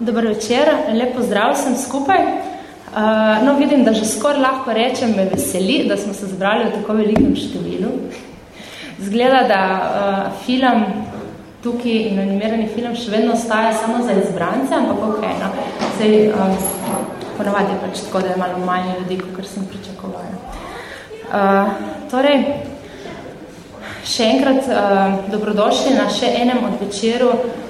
Dobar večer, lepo zdrav sem skupaj. Uh, no, vidim, da že skoraj lahko rečem, me veseli, da smo se zbrali v tako velikem številu. Zgleda, da uh, film tukaj in animirani film še vedno ostaja samo za izbrance, ampak ok, no. Sej, um, ponovadi je pač tako, da je malo manj ljudi, kot sem pričakovala. Uh, torej, še enkrat uh, dobrodošli na še enem od večeru uh,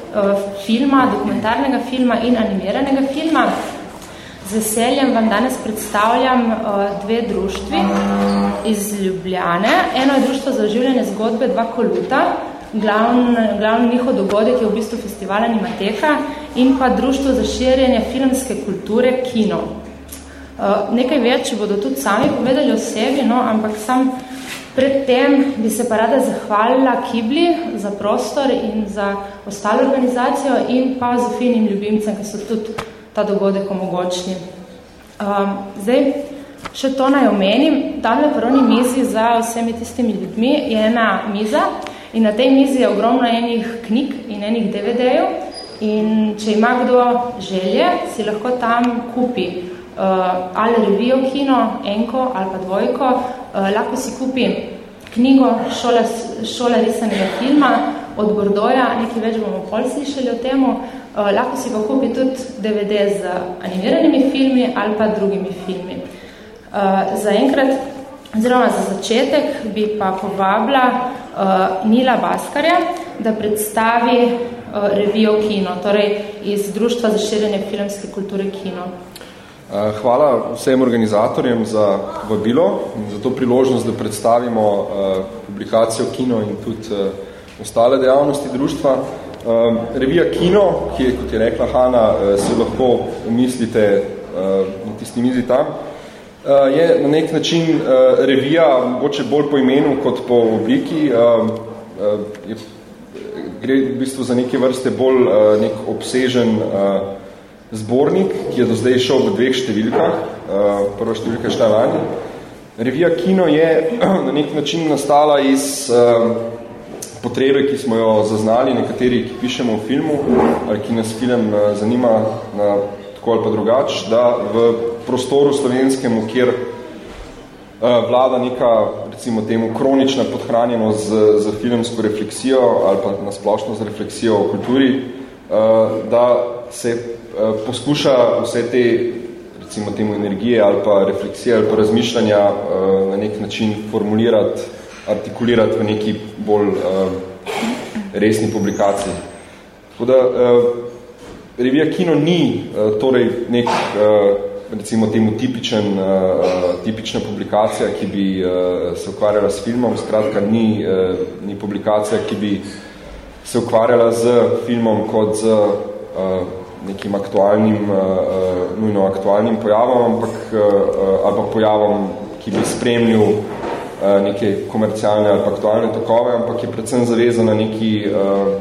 filma, dokumentarnega filma in animiranega filma. Z veseljem vam danes predstavljam uh, dve društvi iz Ljubljane. Eno je društvo za oživljanje zgodbe Dva koluta, glavni glavn njihov dogodek je v bistvu festival Animateka in pa društvo za širjenje filmske kulture Kino. Uh, nekaj več bodo tudi sami povedali o sebi, no, ampak sam predtem bi se pa rada zahvalila Kibli za prostor in za ostalo organizacijo in pa Zofinim ljubimcem, ki so tudi ta dogodek omogočili. Um, zdaj, še to naj omenim, tam na prvni mizi za vsemi tistimi ljudmi je ena miza, In na tej mizi je ogromno enih knjig in enih DVD-jev. In če ima kdo želje, si lahko tam kupi uh, ali revijo kino, enko ali pa dvojko, lahko si kupi knjigo šola, šola risanega filma od Bordoja, nekaj več bomo pol slišali o temu, uh, lahko si pa kupi tudi DVD z animiranimi filmi ali pa drugimi filmi. Uh, za enkrat, oziroma za začetek, bi pa povabila Nila Baskarja, da predstavi revijo Kino, torej iz Društva za širjenje filmske kulture Kino. Uh, hvala vsem organizatorjem za vabilo in za to priložnost, da predstavimo uh, publikacijo Kino in tudi uh, ostale dejavnosti društva. Revija Kino, ki je, kot je rekla Hanna, se lahko mislite na tisti mizi tam, je na nek način revija, mogoče bolj po imenu kot po obliki, je, gre v bistvu za neke vrste bolj nek obsežen zbornik, ki je do zdaj šel v dveh številkah, uh, prva številka je štajvanje. Revija Kino je na nek način nastala iz uh, potrebe, ki smo jo zaznali, nekateri, ki pišemo v filmu, ali ki nas film uh, zanima na tako ali pa drugač, da v prostoru slovenskem, kjer vlada neka, recimo temu, kronična podhranjenost z, z filmsko refleksijo ali pa nasplošno z refleksijo o kulturi, da se poskuša vse te, recimo temu, energije ali pa refleksije ali pa razmišljanja uh, na nek način formulirati, artikulirati v neki bolj uh, resni publikaciji. Tako da, revija Kino ni torej nek recimo temu tipičen, tipična publikacija, ki bi se ukvarjala s filmom, skratka ni, ni publikacija, ki bi se ukvarjala z filmom kot z nekim aktualnim, uh, nujno aktualnim pojavom, ampak uh, ali pa pojavom, ki bi spremljal uh, neke komercialne ali pa aktualne tokove, ampak je predvsem zavezana neki, uh,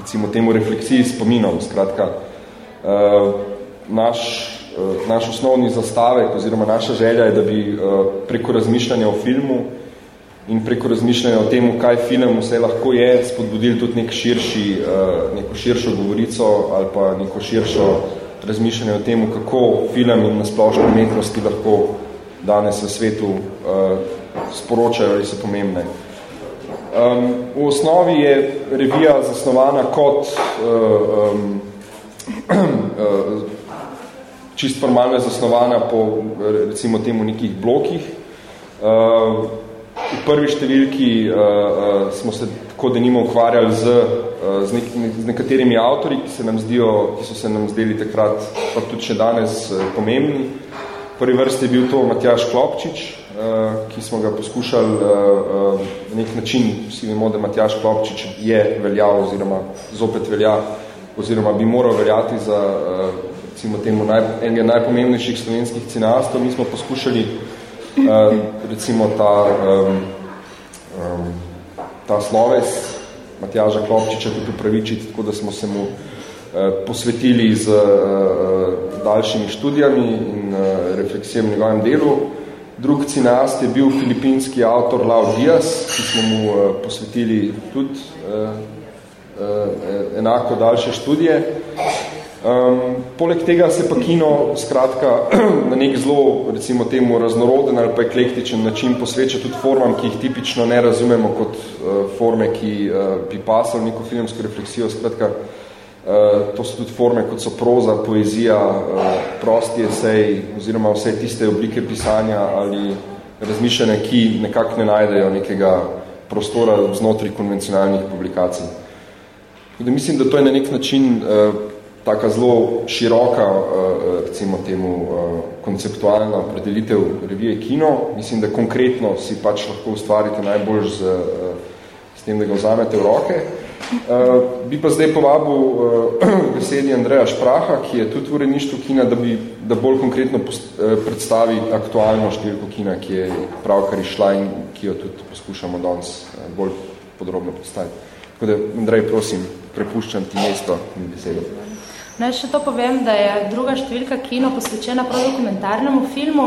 recimo temu, refleksiji spominom, skratka, uh, naš Eh, naš osnovni zastavek oziroma naša želja je, da bi eh, preko razmišljanja o filmu in preko razmišljanja o temu, kaj film vse lahko je, spodbudili tudi nek širši, eh, neko širšo govorico ali pa neko širšo razmišljanje o temu, kako film in nasplošno umetnosti lahko danes v svetu sporočajo ali so pomembne. Um, v osnovi je revija zasnovana kot um, um, čist formalno je zasnovana po recimo temu nekih blokih. Uh, v prvi številki uh, uh, smo se tako denimo ukvarjali z, uh, z, nek, z nekaterimi avtori, ki, se nam zdijo, ki so se nam zdeli takrat, pa tudi še danes uh, pomembni. V prvi vrsti je bil to Matjaš Klopčič, uh, ki smo ga poskušali uh, uh, na nek način, vsi vemo, da Matjaš Klopčič je veljal oziroma zopet velja oziroma bi moral veljati za uh, recimo temu naj, enega najpomembnejših slovenskih cineastov, mi smo poskušali uh, recimo ta, um, um, ta sloves Matjaža Klopčiča tudi upravičiti, tako da smo se mu uh, posvetili z uh, daljšimi študijami in uh, refleksijami v njegovem delu. Drug cineast je bil filipinski avtor Lau Diaz, ki smo mu uh, posvetili tudi uh, uh, enako daljše študije. Um, poleg tega se pa kino skratka na nek zelo, recimo temu, raznoroden ali pa eklektičen način posveča tudi formam, ki jih tipično ne razumemo kot uh, forme, ki uh, bi pasali neko filmsko refleksijo. Skratka, uh, to so tudi forme, kot so proza, poezija, uh, prosti esej oziroma vse tiste oblike pisanja ali razmišljanja, ki nekako ne najdejo nekega prostora znotraj konvencionalnih publikacij. Da mislim, da to je na nek način uh, taka zelo široka, uh, recimo temu, uh, konceptualna predelitev revije Kino. Mislim, da konkretno si pač lahko ustvarite najbolj z, s tem, da ga vzamete v roke. Bi pa zdaj povabil besedi Andreja Špraha, ki je tudi v uredništvu kina, da bi da bolj konkretno predstavi aktualno številko kina, ki je pravkar išla in ki jo tudi poskušamo danes bolj podrobno predstaviti. Tako da, Andrej, prosim, prepuščam ti mesto in besedo. Naj še to povem, da je druga številka kino posvečena prav dokumentarnemu filmu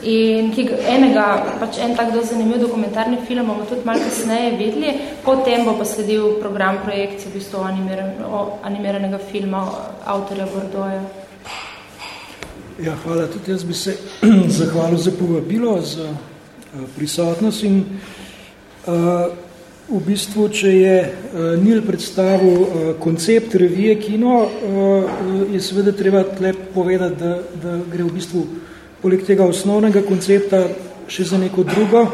in ki enega, pač en tak do zanimiv dokumentarni film bomo tudi malo kasneje videli, potem bo pa sledil program projekcije v bistvu animiran, o animiranega filma avtorja Bordoja. Ja, hvala. Tudi jaz bi se zahvalil za povabilo, za uh, prisotnost in uh, v bistvu, če je uh, Nil predstavil uh, koncept revije kino, uh, je seveda treba tle povedati, da, da gre v bistvu poleg tega osnovnega koncepta še za neko drugo,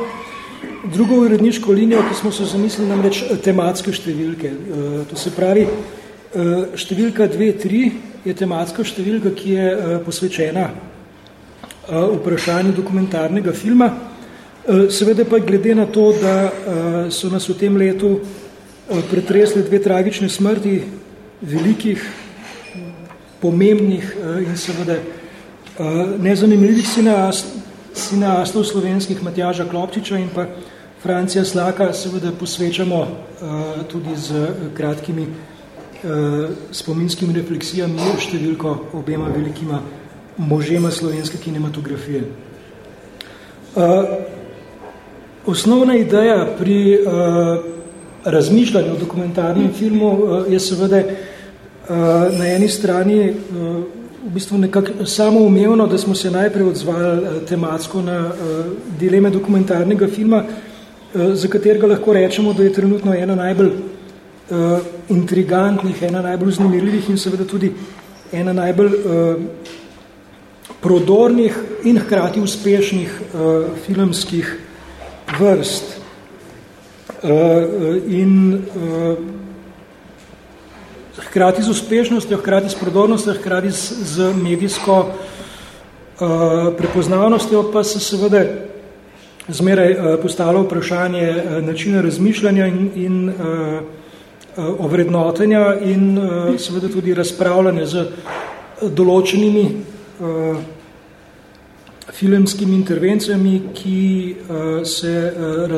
drugo uredniško linijo, ki smo se zamislili namreč tematske številke. Uh, to se pravi, uh, številka 2-3 je tematska številka, ki je uh, posvečena uh, vprašanju dokumentarnega filma, Eh, seveda pa glede na to, da eh, so nas v tem letu eh, pretresli dve tragične smrti velikih, pomembnih in seveda nezanimljivih sineastov slovenskih Matjaža Klopčiča in pa Francija Slaka seveda posvečamo tudi z kratkimi spominskimi refleksijami številko obema velikima možema slovenske kinematografije. Osnovna ideja pri uh, razmišljanju o dokumentarnem filmu uh, je seveda uh, na eni strani uh, v bistvu nekako samoumevno, da smo se najprej odzvali uh, tematsko na uh, dileme dokumentarnega filma, uh, za katerega lahko rečemo, da je trenutno ena najbolj uh, intrigantnih, ena najbolj znamirljivih in seveda tudi ena najbolj uh, prodornih in hkrati uspešnih uh, filmskih vrst. Uh, in uh, hkrati z uspešnostjo, hkrati s prodornostjo, hkrati z, z medijsko prepoznavnostjo pa se seveda zmeraj postalo vprašanje načina razmišljanja in, in ovrednotenja in seveda tudi razpravljanje z določenimi filmskimi intervencijami, ki uh, se uh,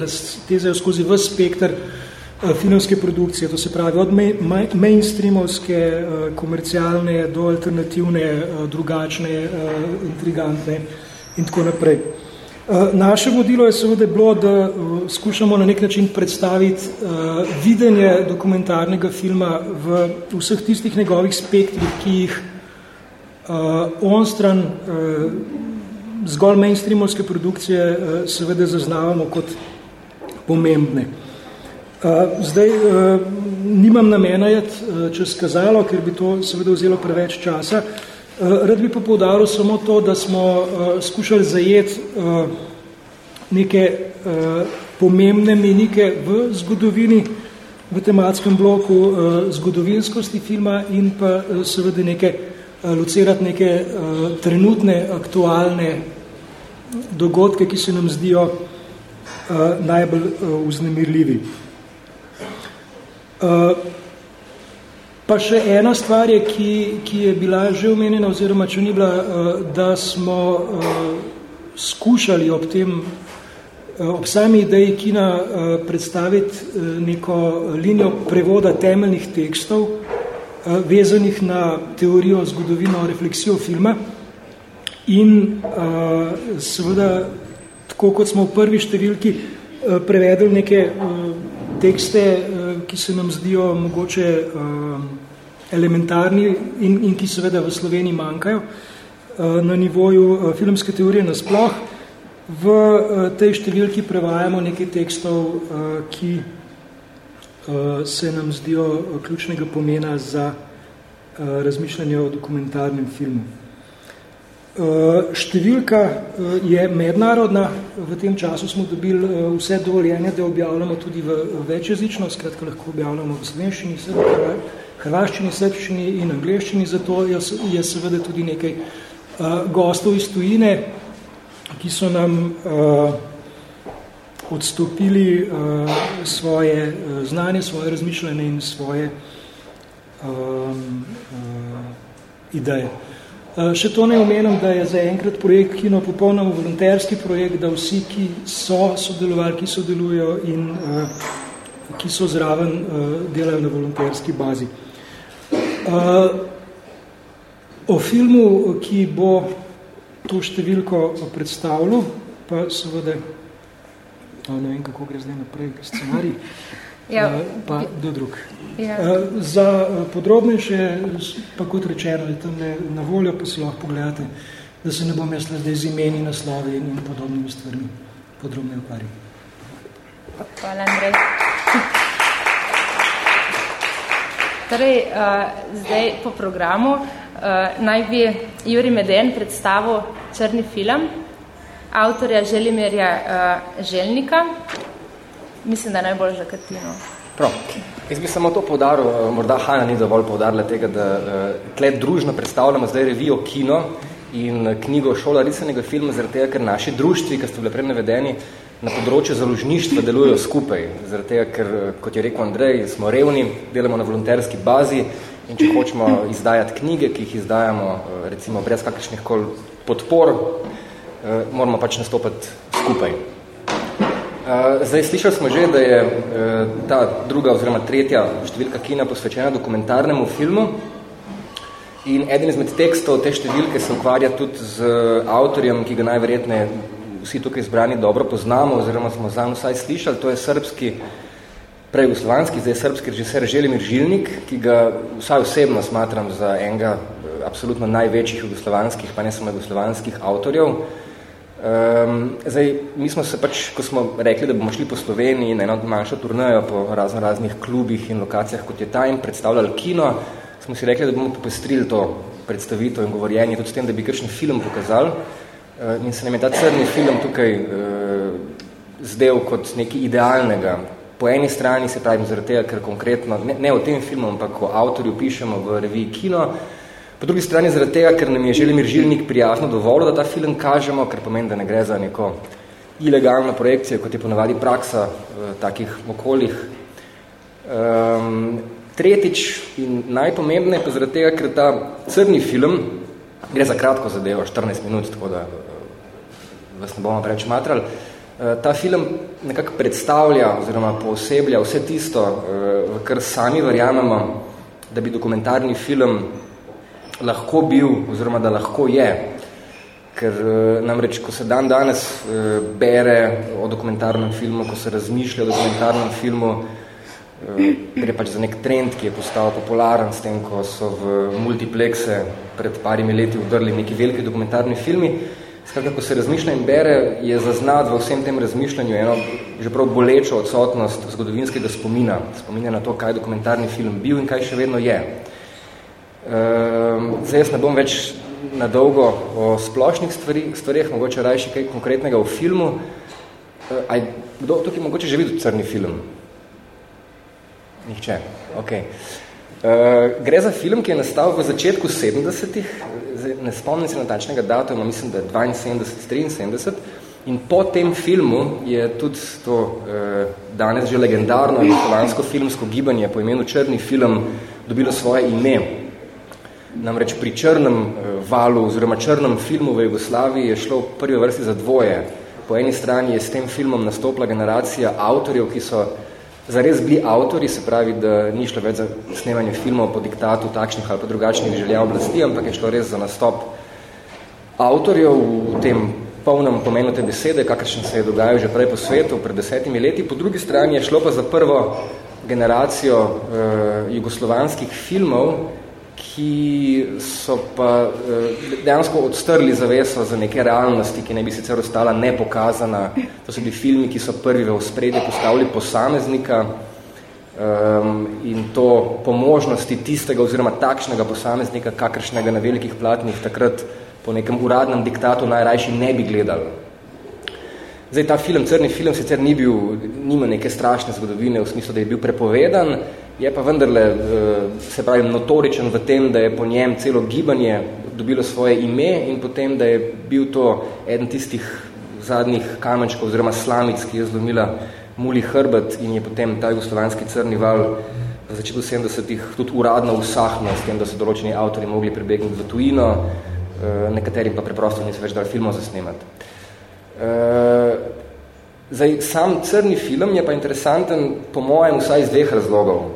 raztezajo skozi vse spektr uh, filmske produkcije, to se pravi od main, mainstreamovske, uh, komercialne do alternativne, uh, drugačne, uh, intrigantne in tako naprej. Uh, naše vodilo je seveda bilo, da uh, skušamo na nek način predstaviti uh, videnje dokumentarnega filma v vseh tistih njegovih spektrih, ki jih uh, on stran uh, zgolj mainstreamovske produkcije uh, seveda zaznavamo kot pomembne. Uh, zdaj, uh, nimam namena jet uh, čez kazalo, ker bi to seveda vzelo preveč časa. Uh, rad bi pa poudaril samo to, da smo uh, skušali zajeti uh, neke uh, pomembne menike v zgodovini, v tematskem bloku uh, zgodovinskosti filma in pa uh, seveda neke Eh, locirati neke uh, trenutne, aktualne dogodke, ki se nam zdijo uh, najbolj vznemirljivi. Pa še ena stvar je, ki, ki je bila že omenjena, oziroma če ni bila, da smo skušali ob tem, ob sami ideji kina predstaviti neko linijo prevoda temeljnih tekstov, Eh, vezanih na teorijo, zgodovino, refleksijo filma in uh, seveda, tako kot smo v prvi številki uh, prevedli neke uh, tekste, uh, ki se nam zdijo mogoče uh, elementarni in, in ki seveda v Sloveniji manjkajo na nivoju filmske teorije nasploh. V tej številki prevajamo nekaj tekstov, ki se nam zdijo ključnega pomena za razmišljanje o dokumentarnem filmu. Eh, številka eh, je mednarodna, v tem času smo dobili eh, vse dovoljenje, da objavljamo tudi v večjezično, skratka lahko objavljamo v slovenščini, hrvaščini, srbščini in angleščini, zato je seveda tudi nekaj gostov iz tujine, ki so nam odstopili svoje znanje, svoje razmišljanje in svoje ideje. Eh, še to ne omenim, da je za enkrat projekt Kino popolnoma volonterski projekt, da vsi, ki so sodelovali, ki sodelujo in uh, ki so zraven, uh, delajo na volonterski bazi. Uh, o filmu, ki bo to številko predstavljal, pa seveda, ne vem, kako gre zdaj naprej, scenarij, ja. uh, pa do drug. Ja. Eh, za eh, podrobnejše, pa kot rečeno, je tam na voljo, pa si lahko pogledate, da se ne bom jaz zdaj z imeni, naslovi in podobnimi stvarmi podrobne ukvarjal. Hvala, Andrej. Torej, uh, zdaj po programu uh, naj bi Juri Meden predstavil črni film avtorja Želimirja uh, Želnika. Mislim, da najbolj za Katino. Prav. Jaz bi samo to povdaril, eh, morda Hanna ni dovolj povdarila tega, da uh, tle družno predstavljamo zdaj revijo kino in eh, knjigo Šola risanega filma, zaradi tega, ker naši društvi, ki ste bile prej navedeni, na področju založništva delujejo skupaj, zaradi tega, ker, kot je rekel Andrej, smo revni, delamo na volonterski bazi in če hočemo izdajati knjige, ki jih izdajamo recimo brez kakršnih kol podpor, moramo pač nastopati skupaj. Zdaj, slišali smo že, da je ta druga oziroma tretja številka kina posvečena dokumentarnemu filmu in eden izmed tekstov te številke se ukvarja tudi z avtorjem, ki ga najverjetneje vsi tukaj izbrani dobro poznamo oziroma smo zanj vsaj slišali, to je srbski, prej jugoslovanski, zdaj srbski režiser Želimir Žilnik, ki ga vsaj osebno smatram za enega absolutno največjih jugoslovanskih, pa ne samo jugoslovanskih avtorjev. Um, zdaj, mi smo se pač, ko smo rekli, da bomo šli po Sloveniji na eno manjšo turnejo po razno raznih klubih in lokacijah, kot je ta in predstavljali kino, smo si rekli, da bomo popestrili to predstavitev in govorjenje tudi s tem, da bi kakšen film pokazali. Uh, in se nam je ta crni film tukaj uh, zdel kot nekaj idealnega. Po eni strani se pravim zaradi tega, ker konkretno, ne, ne o tem filmu, ampak o avtorju pišemo v reviji Kino, Po drugi strani zaradi tega, ker nam je Želimir Žilnik prijazno dovolj, da ta film kažemo, ker pomeni, da ne gre za neko ilegalno projekcijo, kot je ponavadi praksa v takih okoljih. Um, tretjič in najpomembneje pa zaradi tega, ker ta crni film gre za kratko zadevo, 14 minut, tako da uh, vas ne bomo preveč matrali. Uh, ta film nekako predstavlja oziroma pooseblja vse tisto, uh, v kar sami verjamemo, da bi dokumentarni film lahko bil, oziroma da lahko je. Ker eh, namreč, ko se dan danes eh, bere o dokumentarnem filmu, ko se razmišlja o dokumentarnem filmu, eh, gre pač za nek trend, ki je postal popularen s tem, ko so v multiplexe pred parimi leti udrli neki veliki dokumentarni filmi. Skratka, ko se razmišlja in bere, je zaznat v vsem tem razmišljanju eno že prav bolečo odsotnost zgodovinskega spomina. Spominja na to, kaj dokumentarni film bil in kaj še vedno je. Um, zdaj jaz ne bom več na dolgo o splošnih stvari, stvarih, mogoče rajši kaj konkretnega v filmu. Uh, aj, kdo tukaj mogoče že videl crni film? Nihče. Okay. Uh, gre za film, ki je nastal v začetku 70-ih, ne spomnim se natačnega datuma, mislim, da je 72-73, in po tem filmu je tudi to uh, danes že legendarno slovansko filmsko gibanje po imenu Črni film dobilo svoje ime. Namreč pri črnem eh, valu oziroma črnem filmu v Jugoslaviji je šlo v prvi vrsti za dvoje. Po eni strani je s tem filmom nastopila generacija avtorjev, ki so zares bili avtori, se pravi, da ni šlo več za snemanje filmov po diktatu takšnih ali pa drugačnih želja oblasti, ampak je šlo res za nastop avtorjev v tem polnem pomenu te besede, kakršen se je dogajal že prej po svetu, pred desetimi leti. Po drugi strani je šlo pa za prvo generacijo uh, jugoslovanskih filmov, ki so pa uh, dejansko odstrli zaveso za neke realnosti, ki ne bi sicer ostala nepokazana. To so bili filmi, ki so prvi v spredje postavili posameznika um, in to po možnosti tistega oziroma takšnega posameznika, kakršnega na velikih platnih takrat po nekem uradnem diktatu najrajši ne bi gledali. Zdaj, ta film, crni film, sicer ni bil, nima neke strašne zgodovine v smislu, da je bil prepovedan, je pa vendarle, eh, se pravi, notoričen v tem, da je po njem celo gibanje dobilo svoje ime in potem, da je bil to eden tistih zadnjih kamenčkov oziroma slamic, ki je zlomila muli hrbet in je potem ta jugoslovanski crni val v začetku 70-ih tudi uradno usahnil s tem, da so določeni avtori mogli pribegnuti v tujino, Eh, nekaterim pa preprosto niso več dali filmov zasnemati. Eh, zdaj, sam crni film je pa interesanten po mojem vsaj iz dveh razlogov.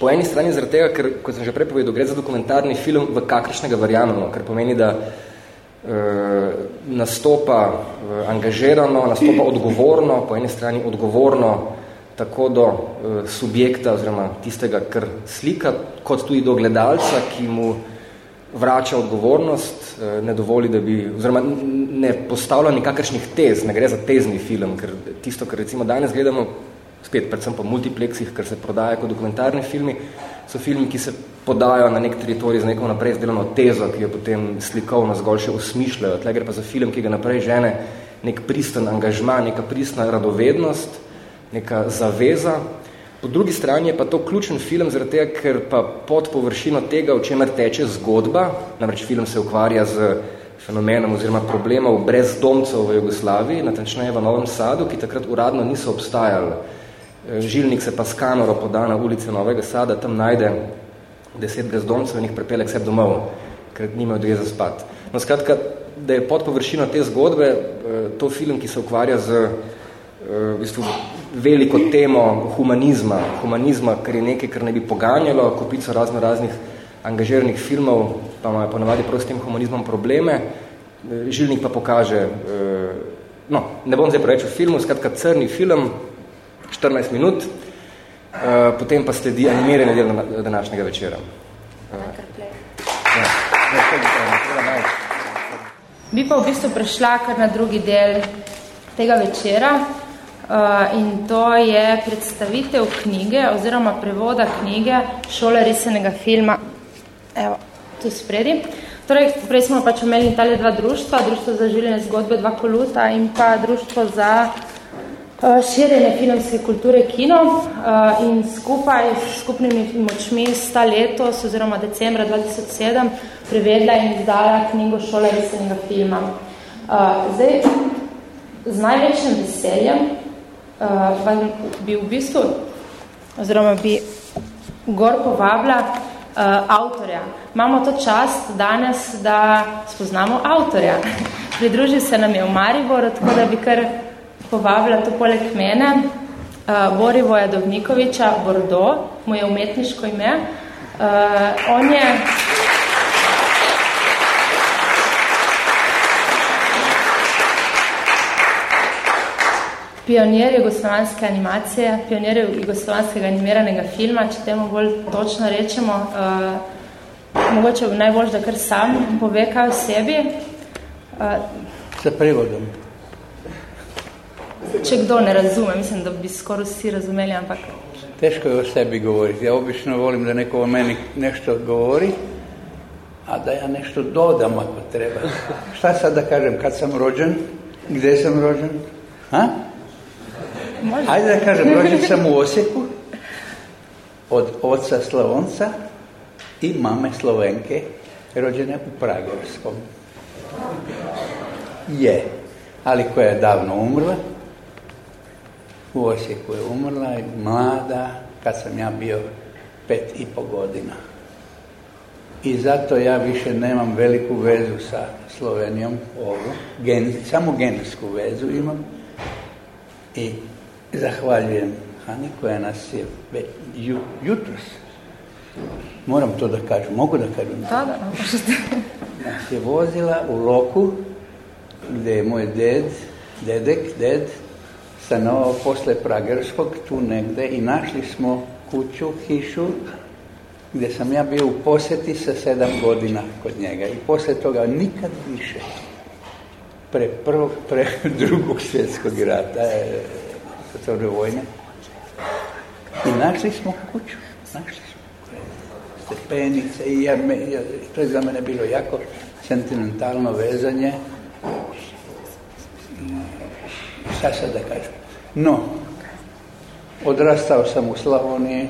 Po eni strani zaradi tega, ker, kot sem že prej povedal, gre za dokumentarni film, v kakršnega verjamemo, ker pomeni, da e, nastopa e, angažirano, nastopa odgovorno, po eni strani odgovorno tako do e, subjekta oziroma tistega, kar slika, kot tudi do gledalca, ki mu vrača odgovornost, eh, ne dovoli, da bi, oziroma ne postavlja nikakršnih tez, ne gre za tezni film, ker tisto, kar recimo danes gledamo, spet predvsem po multiplexih, ker se prodaja kot dokumentarni filmi, so filmi, ki se podajo na nek teritorij z neko naprej izdelano tezo, ki jo potem slikovno zgolj še usmišljajo. Tle gre pa za film, ki ga naprej žene nek pristen angažma, neka pristna radovednost, neka zaveza, Po drugi strani je pa to ključen film, zaradi tega, ker pa pod površino tega, o čemer teče zgodba, namreč film se ukvarja z fenomenom oziroma problemov brezdomcev v Jugoslaviji, natančneje v Novem Sadu, ki takrat uradno niso obstajali. E, žilnik se pa s kamero poda na ulici Novega Sada, tam najde deset brezdomcev in jih prepele k sebi domov, ker nimajo dve za spat. No, skratka, da je pod površino te zgodbe e, to film, ki se ukvarja z v bistvu veliko temo humanizma, humanizma, kar je nekaj, kar ne bi poganjalo, kupico razno raznih angažiranih filmov, pa imajo ponavadi prav s tem humanizmom probleme. Žilnik pa pokaže, eh, no, ne bom zdaj preveč v filmu, skratka crni film, 14 minut, eh, potem pa sledi animirane del današnjega večera. Ja. Bi pa v bistvu prešla kar na drugi del tega večera, Uh, in to je predstavitev knjige oziroma prevoda knjige šole risenega filma. Evo, tu spredi. Torej, prej smo pač imeli tale dva društva, Društvo za življenje zgodbe Dva koluta in pa Društvo za uh, širjenje filmske kulture kino uh, in skupaj s skupnimi močmi sta letos oziroma decembra 2007 prevedla in izdala knjigo šole risenega filma. Uh, zdaj, z največjim veseljem vam bi v bistvu, oziroma bi gor povabila avtorja. Imamo to čast danes, da spoznamo avtorja. Pridružil se nam je v Maribor, tako da bi kar povabila to poleg mene, uh, Borivoja Dovnikoviča, Bordo, mu je umetniško ime. Uh, on je... pionir jugoslovanske animacije, pionir jugoslovanskega animiranega filma, če temu bolj točno rečemo, uh, mogoče najbolj, da kar sam pove kaj o sebi. Uh, Sa prevodom. Če kdo ne razume, mislim, da bi skoraj vsi razumeli, ampak... Teško je o sebi govoriti. Ja obično volim da neko o meni nešto govori, a da ja nešto dodam ako treba. Šta sad da kažem, kad sam rođen, gdje sam rođen? Ha? Može. Ajde da kažem, rođen sam u Osijeku od oca Slavonca i mame Slovenke, rođene u Pragorskom. Je, ali koja je davno umrla. U Osijeku je umrla i mlada, kad sam ja bio pet i po godina. I zato ja više nemam veliku vezu sa Slovenijom, ovu, gen, samo genetsku vezu imam. I Zahvaljujem Hani koja nas je ju, jutros, moram to da kažem, mogu da kažem? Da, da, Nas je vozila u loku gdje je moj ded, dedek, ded, stanovao posle Pragerskog tu negde i našli smo kuću, hišu, gdje sam ja bio u posjeti sa sedam godina kod njega i poslije toga nikad više pre, prvog, pre drugog svjetskog rata, svetovne vojne. I našli smo kuću, našli smo stepenice i ja, me, ja, to je za mene bilo jako sentimentalno vezanje. Šta sad da kažem? No, odrastao sam u Slavoniji,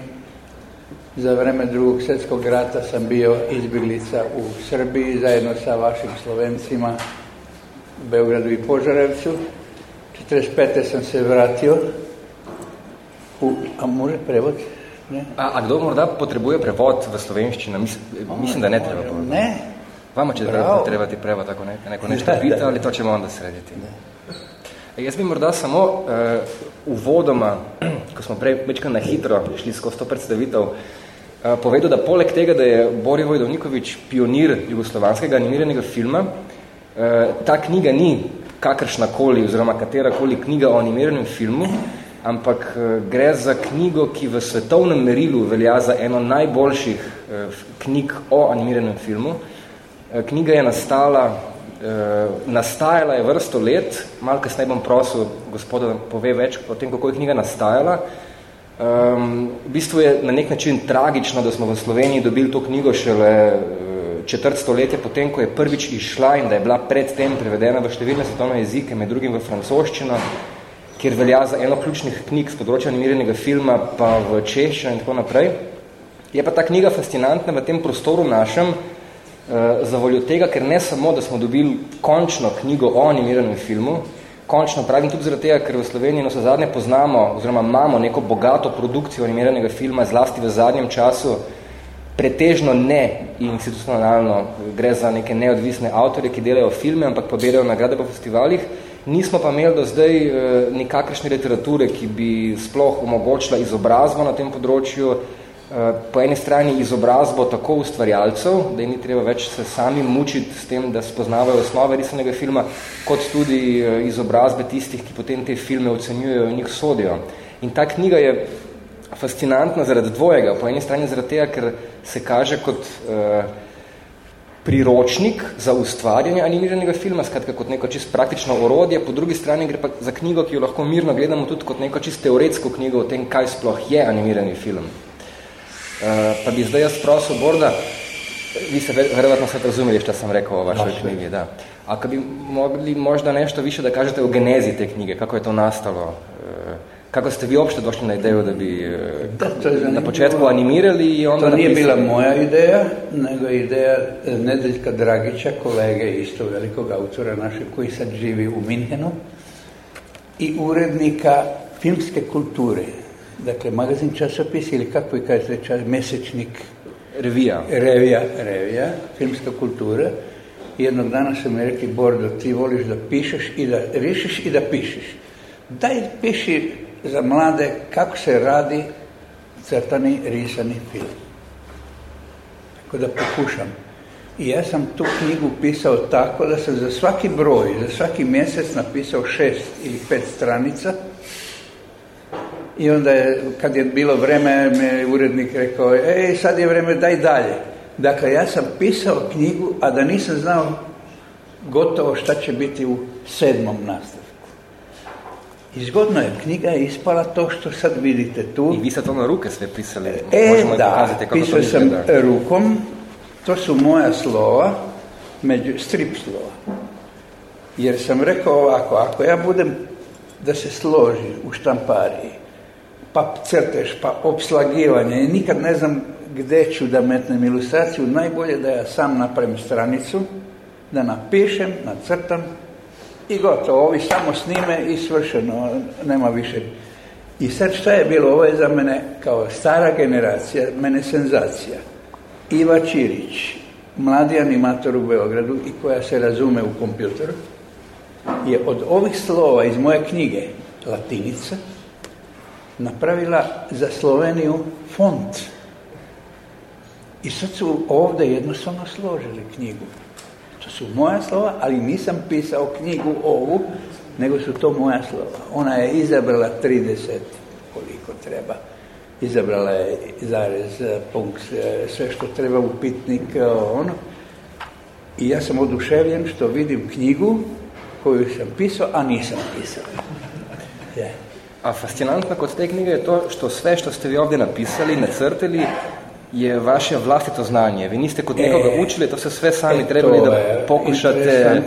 za vreme drugog svjetskog rata sam bio izbjeglica u Srbiji zajedno sa vašim Slovencima u Beogradu i Požarevcu. 45. sam se vratio u, a može prevod? Ne? A, a kdo morda potrebuje prevod v slovenščino? Mislim, mislim da ne treba. Prevod. Ne. Vama će trebati prevod, ako ne, neko nešto pita, ali to ćemo onda srediti. Ne. E, jaz bi morda samo uh, uvodoma, ko smo prej večkrat na hitro šli skozi to predstavitev, uh, povedal, da poleg tega, da je Bori Vojdovnikovič pionir jugoslovanskega animiranega filma, uh, ta knjiga ni kakršnakoli oziroma katerakoli knjiga o animiranem filmu, ampak gre za knjigo, ki v svetovnem merilu velja za eno najboljših knjig o animiranem filmu. Knjiga je nastala Eh, nastajala je vrsto let, malo kasneje bom prosil gospoda, da pove več o tem, kako je knjiga nastajala. Um, v bistvu je na nek način tragično, da smo v Sloveniji dobili to knjigo šele uh, četrt stoletje potem, ko je prvič išla in da je bila predtem prevedena v številne svetovne jezike, med drugim v francoščino, kjer velja za eno ključnih knjig z področja animiranega filma, pa v češčino in tako naprej. Je pa ta knjiga fascinantna v tem prostoru našem, Eh, za voljo tega, ker ne samo, da smo dobili končno knjigo o animiranem filmu, končno pravim tudi zaradi tega, ker v Sloveniji no se zadnje poznamo, oziroma imamo neko bogato produkcijo animiranega filma, zlasti v zadnjem času, pretežno ne institucionalno, gre za neke neodvisne avtorje, ki delajo filme, ampak poberajo nagrade po festivalih, nismo pa imeli do zdaj eh, nikakršne literature, ki bi sploh omogočila izobrazbo na tem področju, po eni strani izobrazbo tako ustvarjalcev, da ni treba več se sami mučiti s tem, da spoznavajo osnove risanega filma, kot tudi eh, izobrazbe tistih, ki potem te filme ocenjujejo in jih sodijo. In ta knjiga je fascinantna zaradi dvojega. Po eni strani zaradi tega, ker se kaže kot uh, priročnik za ustvarjanje animiranega filma, skratka kot neko čisto praktično orodje, po drugi strani gre pa za knjigo, ki jo lahko mirno gledamo tudi kot neko čisto teoretsko knjigo o tem, kaj sploh je animirani film. Eh, pa bi zdaj jaz prosil Borda, vi se verjetno ste razumeli, što sam rekao o vašoj knjigi, da. A kad bi mogli možda nešto više da kažete o genezi te knjige, kako je to nastalo, eh, kako ste vi uopšte došli na ideju da bi eh, da, to je na početku animirali i onda To nije napisali? bila moja ideja, nego ideja Nedeljka Dragića, kolege isto velikog autora našeg koji sad živi u Minhenu i urednika filmske kulture dakle magazin časopis ili kako vi kažete čas, mesečnik? Revija. revija revija filmska kultura. Jednog dana su mi rekli Bordo ti voliš da pišeš i da rišiš i da pišeš. Daj piši za mlade kako se radi crtani risani film. Tako da pokušam. I ja sam tu knjigu pisao tako da sam za svaki broj, za svaki mjesec napisao šest ili pet stranica i onda je, kad je bilo vreme, me urednik rekao, ej, sad je vreme, daj dalje. Dakle, ja sam pisao knjigu, a da nisam znao gotovo šta će biti u sedmom nastavku. Izgodno je, knjiga je ispala to što sad vidite tu. I vi sad ono ruke sve pisali. E, da, pisao sam rukom, to su moja slova, među, strip slova. Jer sam rekao ovako, ako ja budem da se složi u štampariji, pa crtež, pa obslagivanje. I nikad ne znam gdje ću da metnem ilustraciju. Najbolje da ja sam napravim stranicu, da napišem, nacrtam i gotovo. Ovi samo snime i svršeno, nema više. I sad šta je bilo? Ovo je za mene kao stara generacija, mene senzacija. Iva Čirić, mladi animator u Beogradu i koja se razume u kompjuteru, je od ovih slova iz moje knjige Latinica, napravila za Sloveniju font. I sad su ovdje jednostavno složili knjigu. To su moja slova, ali nisam pisao knjigu ovu, nego su to moja slova. Ona je izabrala 30 koliko treba. Izabrala je zarez, punkt, sve što treba u pitnik, ono. I ja sam oduševljen što vidim knjigu koju sam pisao, a nisam pisao. Je. A fascinantno kod te knjige je to što sve što ste vi ovdje napisali, nacrtili, je vaše vlastito znanje. Vi niste kod nekoga e, učili, to se sve sami e, trebali da pokušate,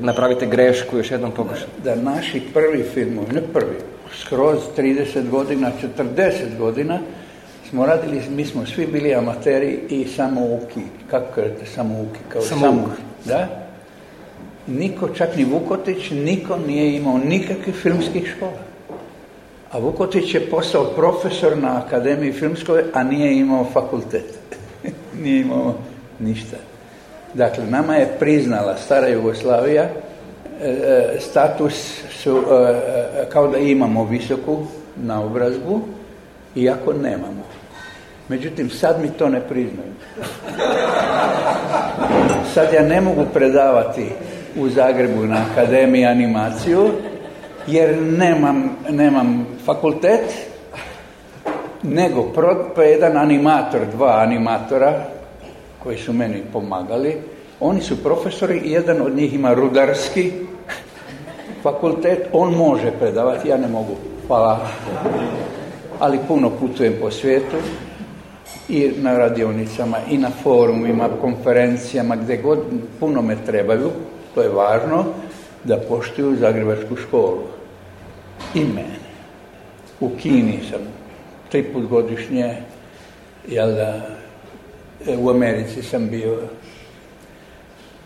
napravite grešku, još jednom pokušate. Da, naši prvi filmovi, ne prvi, skroz 30 godina, 40 godina, smo radili, mi smo svi bili amateri i samouki. Kako kažete samouki? Kao samouk. Da? Niko, čak ni Vukotić, niko nije imao nikakvih filmskih škola. A Vukotić je postao profesor na Akademiji filmskoj, a nije imao fakultet. nije imao ništa. Dakle, nama je priznala stara Jugoslavija e, e, status su, e, kao da imamo visoku naobrazbu, iako nemamo. Međutim, sad mi to ne priznaju. Sad ja ne mogu predavati u Zagrebu na Akademiji animaciju, jer nemam, nemam fakultet, nego pro, jedan animator, dva animatora koji su meni pomagali, oni su profesori jedan od njih ima rudarski fakultet, on može predavati, ja ne mogu, hvala. Ali puno putujem po svijetu i na radionicama i na forumima, konferencijama, gdje god puno me trebaju, to je važno, da poštuju Zagrebačku školu. I mene. U Kini sam tri put godišnje, jel da, u Americi sam bio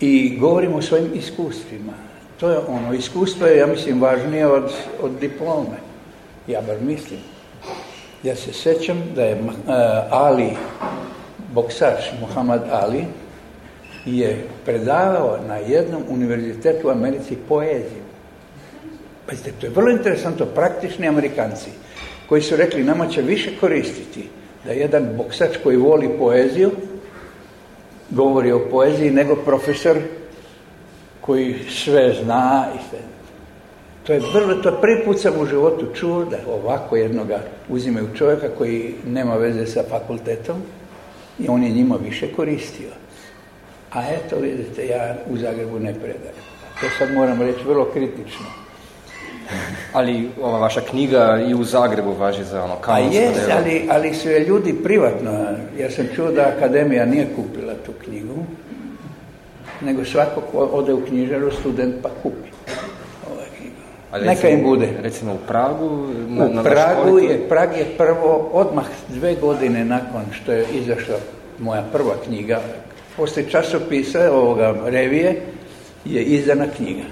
i govorim o svojim iskustvima. To je ono, iskustvo je, ja mislim, važnije od, od diplome. Ja bar mislim. Ja se sećam da je uh, Ali, boksač Muhammad Ali, je predavao na jednom univerzitetu u Americi poeziju. Pazite, to je vrlo interesantno, praktični Amerikanci koji su rekli nama će više koristiti da jedan boksač koji voli poeziju govori o poeziji nego profesor koji sve zna i sve. To je vrlo, to prvi put sam u životu čuo da ovako jednoga uzimaju čovjeka koji nema veze sa fakultetom i on je njima više koristio. A eto, vidite, ja u Zagrebu ne predajem. To sad moram reći vrlo kritično. Ali ova vaša knjiga i u Zagrebu važi za ono A jes, ali, ali su je ljudi privatno. Ja sam čuo da Akademija nije kupila tu knjigu, nego svako ko ode u knjižaru, student pa kupi. Ali Neka im bude. Recimo u Pragu? Na, u Pragu je, Prag je prvo, odmah dve godine nakon što je izašla moja prva knjiga, poslije časopisa ovoga revije je izdana knjiga.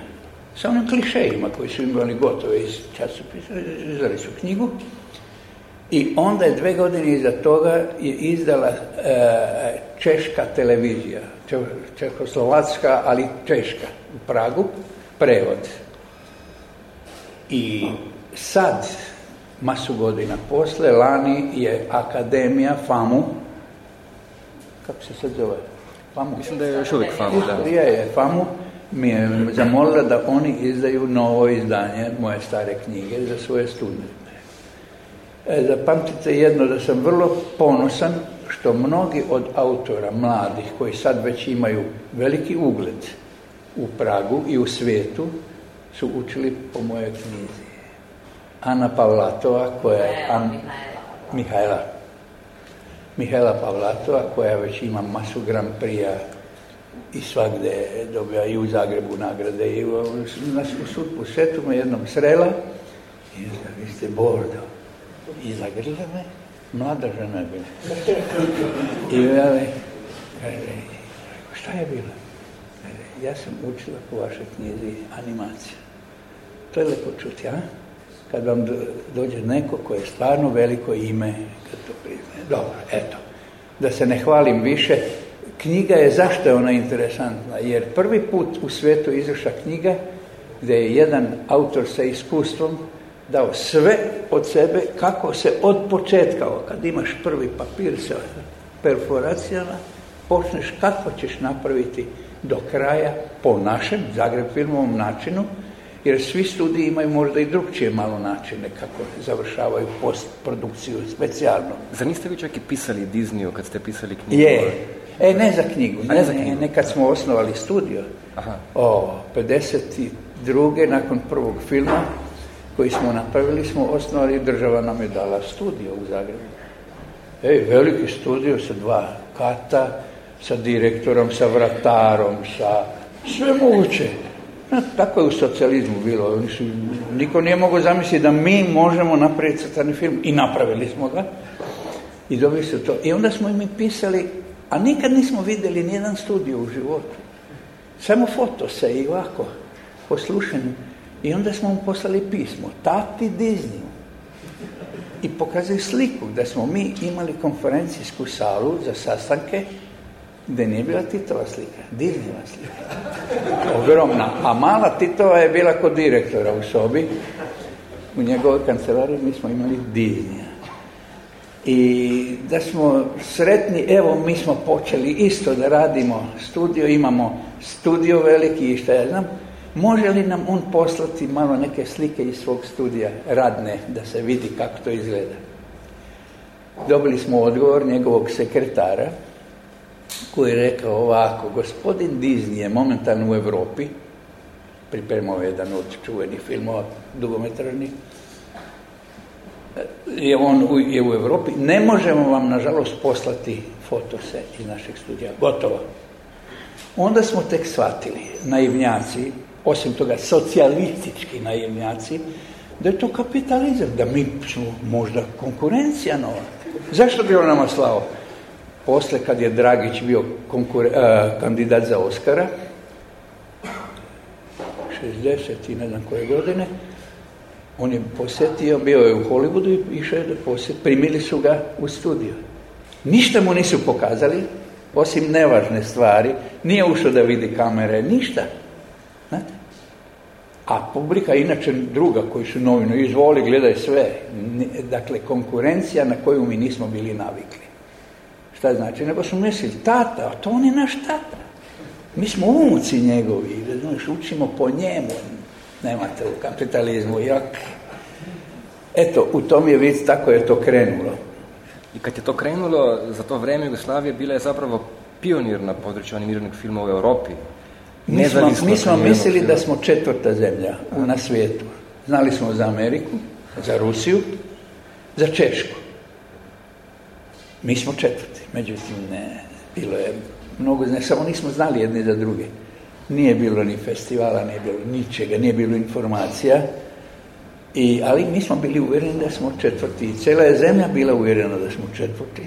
Sa onim klišejima koji su imali gotove iz časopisa, izdali su knjigu i onda je dve godine iza toga je izdala e, češka televizija, čehoslovatska, ali češka u Pragu, prevod. I sad, masu godina posle, lani je Akademija FAMU, kako se sad zove? FAMU. Mislim da je još uvijek FAMU, da. Je, je FAMU mi je zamolila da oni izdaju novo izdanje moje stare knjige za svoje studente. E, zapamtite jedno da sam vrlo ponosan što mnogi od autora mladih koji sad već imaju veliki ugled u Pragu i u svijetu su učili po mojoj knjizi. Ana Pavlatova koja je An... Mihajla. Mihajla Pavlatova koja već ima masu Grand Prix i svagde dobija i u Zagrebu nagrade i u, u, u svetu me jednom srela i vi ste bordo i zagrla me mlada žena bila i veli šta je bilo ja sam učila po vašoj knjizi animacija to je lepo čuti, a? Kad vam dođe neko koje je stvarno veliko ime, kad to priznaje. Dobro, eto. Da se ne hvalim više, knjiga je, zašto je ona interesantna? Jer prvi put u svijetu izašla knjiga gdje je jedan autor sa iskustvom dao sve od sebe kako se od početka, kad imaš prvi papir sa perforacijama, počneš kako ćeš napraviti do kraja po našem Zagreb filmovom načinu, jer svi studiji imaju možda i drugčije malo načine kako završavaju postprodukciju specijalno. Zar niste vi čak i pisali Disneyu kad ste pisali knjigu? Je. E, ne za knjigu. Ne, ne, za knjigu. ne kad smo osnovali studio. Aha. O, 52. nakon prvog filma koji smo napravili smo osnovali, država nam je dala studio u Zagrebu. Ej, veliki studio sa dva kata, sa direktorom, sa vratarom, sa sve moguće. tako je u socijalizmu bilo. Niko nije mogao zamisliti da mi možemo napraviti crtani film. I napravili smo ga. I dobili su to. I onda smo im pisali, a nikad nismo vidjeli nijedan studio u životu. Samo fotose i ovako, poslušani. I onda smo mu poslali pismo, tati Disney. I pokazali sliku da smo mi imali konferencijsku salu za sastanke gdje nije bila Titova slika, Disneyva slika. Ogromna. A mala Titova je bila kod direktora u sobi. U njegovoj kancelariji mi smo imali Disneya. I da smo sretni, evo mi smo počeli isto da radimo studio, imamo studio veliki i šta ja znam, može li nam on poslati malo neke slike iz svog studija radne, da se vidi kako to izgleda. Dobili smo odgovor njegovog sekretara, koji je rekao ovako, gospodin Disney je momentalno u Europi, pripremao jedan od čuvenih filmova dugometražnih, je on u, je u Europi, ne možemo vam nažalost poslati fotose iz našeg studija. Gotovo. Onda smo tek shvatili, naivnjaci, osim toga socijalistički naivnjaci, da je to kapitalizam, da mi smo možda konkurencija nova. Zašto bi on nama slao? Posle kad je Dragić bio kandidat za Oscara, 60 i ne znam koje godine, on je posjetio, bio je u Hollywoodu i išao je posjet, primili su ga u studio. Ništa mu nisu pokazali, osim nevažne stvari, nije ušao da vidi kamere, ništa. Znate? A publika, inače druga koji su novino, izvoli, gledaj sve. Dakle, konkurencija na koju mi nismo bili navikli. Šta znači? Nego smo mislili, tata, to on je naš tata. Mi smo unuci njegovi, znaš, učimo po njemu. Nemate u kapitalizmu, jak. Eto, u tom je vid, tako je to krenulo. I kad je to krenulo, za to vreme Jugoslavije bila je zapravo pionir na području animiranog filma u Europi. Mi smo, mi smo mislili da smo četvrta zemlja na svijetu. Znali smo za Ameriku, za Rusiju, za Češku. Mi smo četvrti, međutim ne, bilo je mnogo, ne samo nismo znali jedni za druge. Nije bilo ni festivala, nije bilo ničega, nije bilo informacija. I, ali mi smo bili uvjereni da smo četvrti. I cijela je zemlja bila uvjerena da smo četvrti.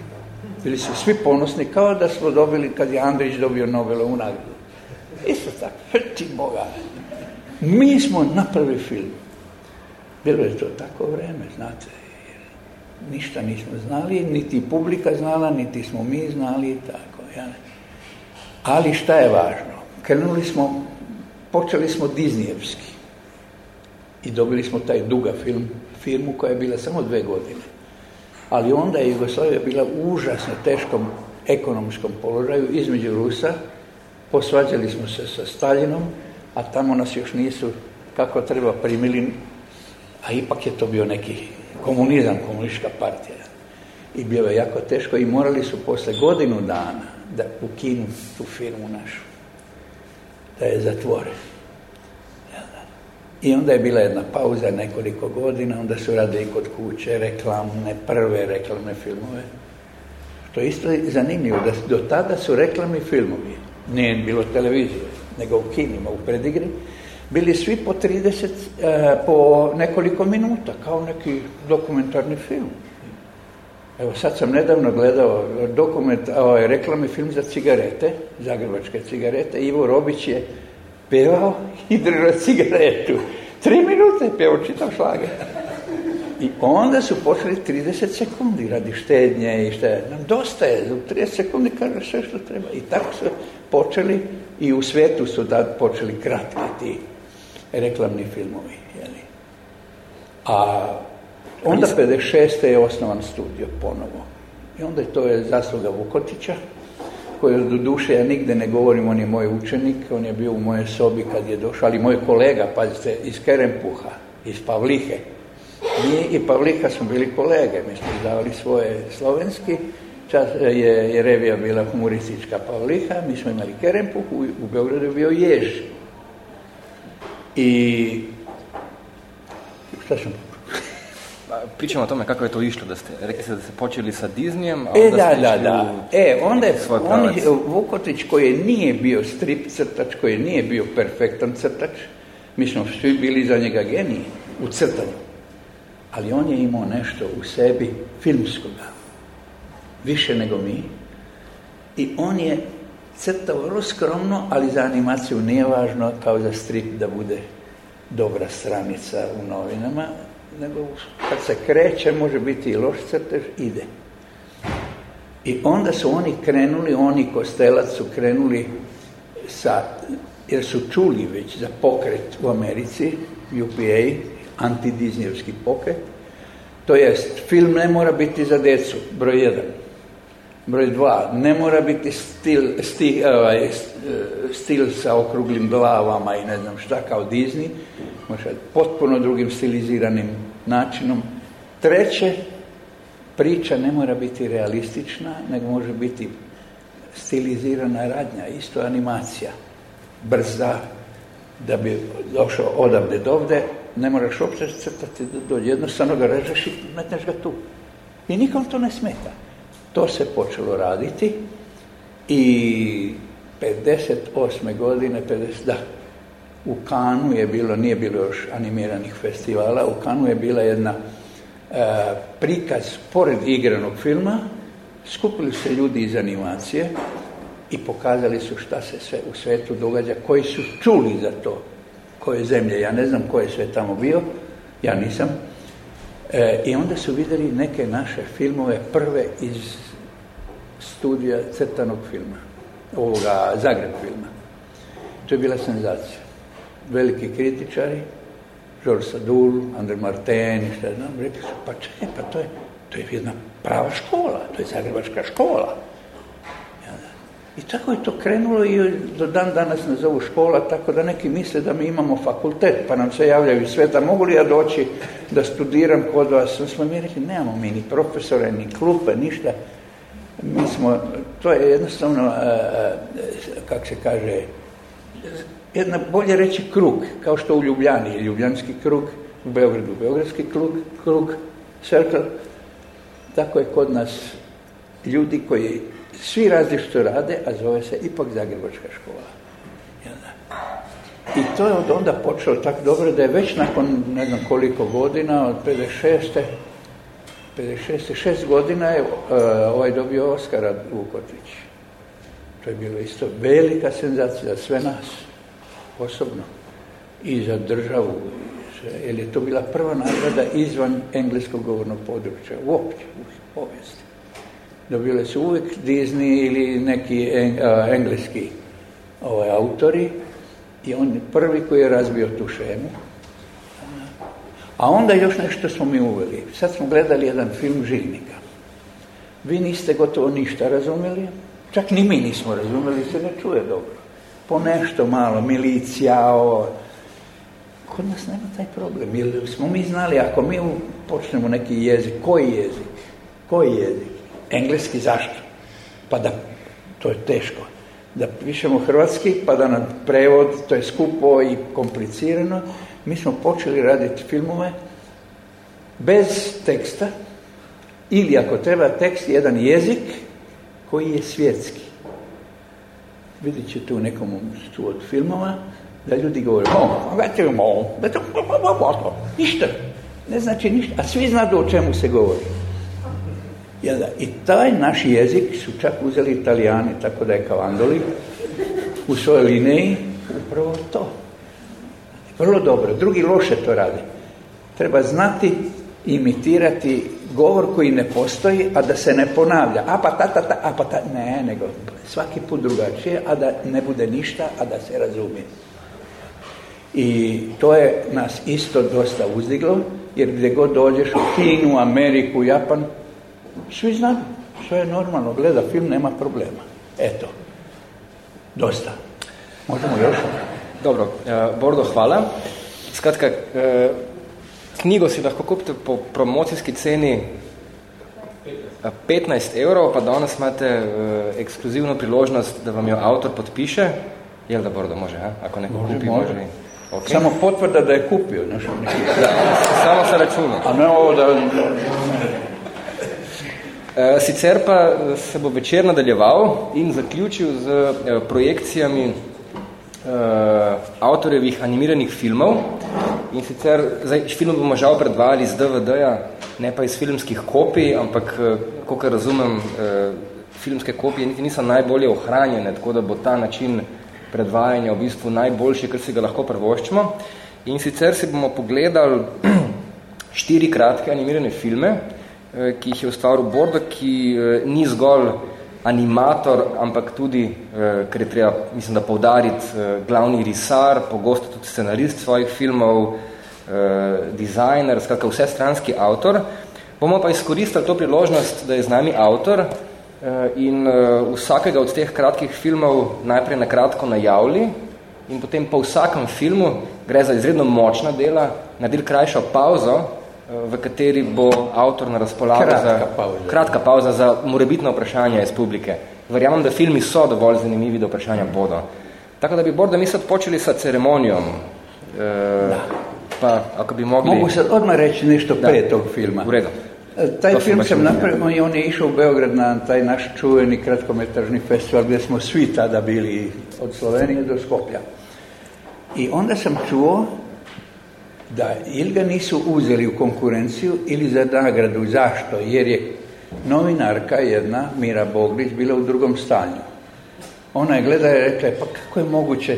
Bili su svi ponosni kao da smo dobili kad je Andrić dobio Nobelovu nagradu. Isto tako, hrti Boga. Mi smo napravili film. Bilo je to tako vreme, znate. Ništa nismo znali, niti publika znala, niti smo mi znali tako. Ja. Ali šta je važno? Krenuli smo, počeli smo Diznijevski i dobili smo taj duga film, firmu koja je bila samo dve godine. Ali onda je Jugoslavija bila u užasno teškom ekonomskom položaju između Rusa, posvađali smo se sa Stalinom, a tamo nas još nisu kako treba primili, a ipak je to bio neki komunizam, komunistička partija. I bio je jako teško i morali su posle godinu dana da ukinu tu firmu našu, da je zatvore. I onda je bila jedna pauza nekoliko godina, onda su radili kod kuće reklamne, prve reklamne filmove. To je isto zanimljivo, da do tada su reklamni filmovi, nije bilo televizije, nego u kinima, u predigri, bili svi po 30, e, po nekoliko minuta, kao neki dokumentarni film. Evo sad sam nedavno gledao dokument, ovaj, reklamni film za cigarete, zagrebačke cigarete, Ivo Robić je pevao i držao cigaretu. Tri minute je pevao čitav šlager. I onda su počeli 30 sekundi radi štednje i šta je. Nam dosta je, u 30 sekundi kaže sve što treba. I tako su počeli i u svijetu su tad počeli kratki ti reklamni filmovi. Jeli. A onda 56. je osnovan studio ponovo. I onda je to je zasluga Vukotića koji do duše ja nigde ne govorim, on je moj učenik, on je bio u moje sobi kad je došao, ali moj kolega, pazite, iz Kerempuha, iz Pavlihe. Mi i Pavlika smo bili kolege, mi smo izdavali svoje slovenski, čas je, je revija bila humoristička Pavliha, mi smo imali Kerempuh, u, u Beogradu je bio Jež. I šta sam Pričamo o tome kako je to išlo, da ste rekli ste da ste počeli sa Disneyem, a e, onda da, ste da, u E, onda je svoj on, pravac. Vukotić koji nije bio strip crtač, koji nije bio perfektan crtač, mi smo svi bili za njega geniji u crtanju. Ali on je imao nešto u sebi filmskoga, više nego mi. I on je crtao vrlo skromno, ali za animaciju nije važno kao za strip da bude dobra stranica u novinama, nego kad se kreće može biti i loš crtež, ide. I onda su oni krenuli, oni Kostelac su krenuli sa, jer su čuli već za pokret u Americi, UPA, antidiznijevski pokret, to jest film ne mora biti za decu, broj jedan. Broj dva, ne mora biti stil, sti, ovaj, stil sa okruglim glavama i ne znam šta kao Disney, može potpuno drugim stiliziranim načinom. Treće, priča ne mora biti realistična, nego može biti stilizirana radnja, isto animacija, brza, da bi došao odavde dovde, ne moraš uopće crtati dođe, jednostavno ga režeš i metneš ga tu. I nikom to ne smeta. To se počelo raditi i 58. godine, 50, da, u Kanu je bilo, nije bilo još animiranih festivala, u Kanu je bila jedna e, prikaz pored igranog filma, skupili se ljudi iz animacije i pokazali su šta se sve u svetu događa, koji su čuli za to, koje zemlje, ja ne znam ko je sve tamo bio, ja nisam, e, i onda su vidjeli neke naše filmove prve iz studija crtanog filma, ovoga Zagreb filma. To je bila senzacija. Veliki kritičari, Georges Sadul, André Martin, šta znam, rekli su, pa čekaj, pa to je, to je jedna prava škola, to je zagrebačka škola. I tako je to krenulo i do dan danas ne zovu škola, tako da neki misle da mi imamo fakultet, pa nam se javljaju sveta, mogu li ja doći da studiram kod vas? Smo mi rekli, nemamo mi ni profesore, ni klupe, ništa. Mi smo, to je jednostavno, kako se kaže, jedna, bolje reći krug, kao što u Ljubljani je ljubljanski krug, u Beogradu beogradski krug, krug, circle, tako je kod nas ljudi koji svi različito rade, a zove se ipak Zagrebačka škola. I to je od onda počelo tako dobro da je već nakon ne znam koliko godina, od 56. 56. šest godina je ovaj dobio Oskara Vukotić. To je bilo isto velika senzacija za sve nas, osobno, i za državu, jer je to bila prva nagrada izvan engleskog govornog područja, uopće, u povijesti. Dobile su uvijek Disney ili neki en, engleski ovaj, autori i on je prvi koji je razbio tu šemu. A onda još nešto smo mi uveli. Sad smo gledali jedan film Žilnika. Vi niste gotovo ništa razumjeli, čak ni mi nismo razumjeli, se ne čuje dobro. Po nešto malo, milicija, ovo. Kod nas nema taj problem. Jer smo mi znali, ako mi počnemo neki jezik, koji jezik? Koji jezik? Engleski zašto? Pa da, to je teško. Da pišemo hrvatski, pa da nam prevod, to je skupo i komplicirano. Mi smo počeli raditi filmove bez teksta ili ako treba tekst, jedan jezik koji je svjetski. Vidjet ćete u nekom od filmova da ljudi govore ništa, ne znači ništa, a svi znaju o čemu se govori. I taj naš jezik su čak uzeli italijani, tako da je Kavandoli u svojoj liniji upravo to. Vrlo dobro. Drugi loše to rade. Treba znati imitirati govor koji ne postoji, a da se ne ponavlja. A pa ta, ta, ta, a pa ta, ne, nego svaki put drugačije, a da ne bude ništa, a da se razumije. I to je nas isto dosta uzdiglo, jer gdje god dođeš u Kinu, Ameriku, Japan, svi znaju, sve je normalno, gleda film, nema problema. Eto, dosta. Možemo još? Dobro, uh, Bordo, hvala. Skratka, uh, knjigo si lahko kupite po promocijski ceni 15 evrov, pa danes imate uh, ekskluzivno priložnost, da vam jo avtor podpiše. Jel da Bordo može, ha? ako neko Može, kupi, može. može. Okay. Samo potvrda da je kupio. Znaš, Da, samo sa računom. a ne ovo da... Sicer pa eh, se bo večer nadaljeval in zaključil z eh, projekcijami eh, avtorjevih animiranih filmov. In sicer, zdaj, film bomo žal predvajali z DVD-ja, ne pa iz filmskih kopij, ampak, eh, kolikor razumem, eh, filmske kopije niti niso najbolje ohranjene, tako da bo ta način predvajanja v bistvu najboljši, kar si ga lahko prvoščimo. In sicer si bomo pogledali štiri kratke animirane filme, eh, ki jih je ustvaril Bordo, ki eh, ni zgolj animator, ampak tudi, eh, ker je treba, mislim, da poudariti, glavni risar, pogosto tudi scenarist svojih filmov, dizajner, skratka vse stranski avtor. Bomo pa izkoristili to priložnost, da je z nami avtor in vsakega od teh kratkih filmov najprej na kratko najavili in potem po vsakem filmu gre za izredno močna dela, naredili krajšo pauzo, v kateri bo avtor na razpolago Kratka za pavza. kratka pauza za morebitno vprašanje iz publike. Verjamem, da filmi so dovolj zanimivi, da vprašanja bodo. Tako da bi Borda mi sad počeli sa ceremonijom. E, pa, ako bi mogli... Mogu sad odmah reći nešto Da. prije tog filma. U redu. E, Taj To film sam mislio. napravio i on je išao u Beograd na taj naš čuveni kratkometražni festival gdje smo svi tada bili od Slovenije do Skoplja. I onda sam čuo da ili ga nisu uzeli u konkurenciju ili za nagradu. Zašto? Jer je novinarka jedna, Mira Boglić, bila u drugom stanju. Ona je gledala i rekla, pa kako je moguće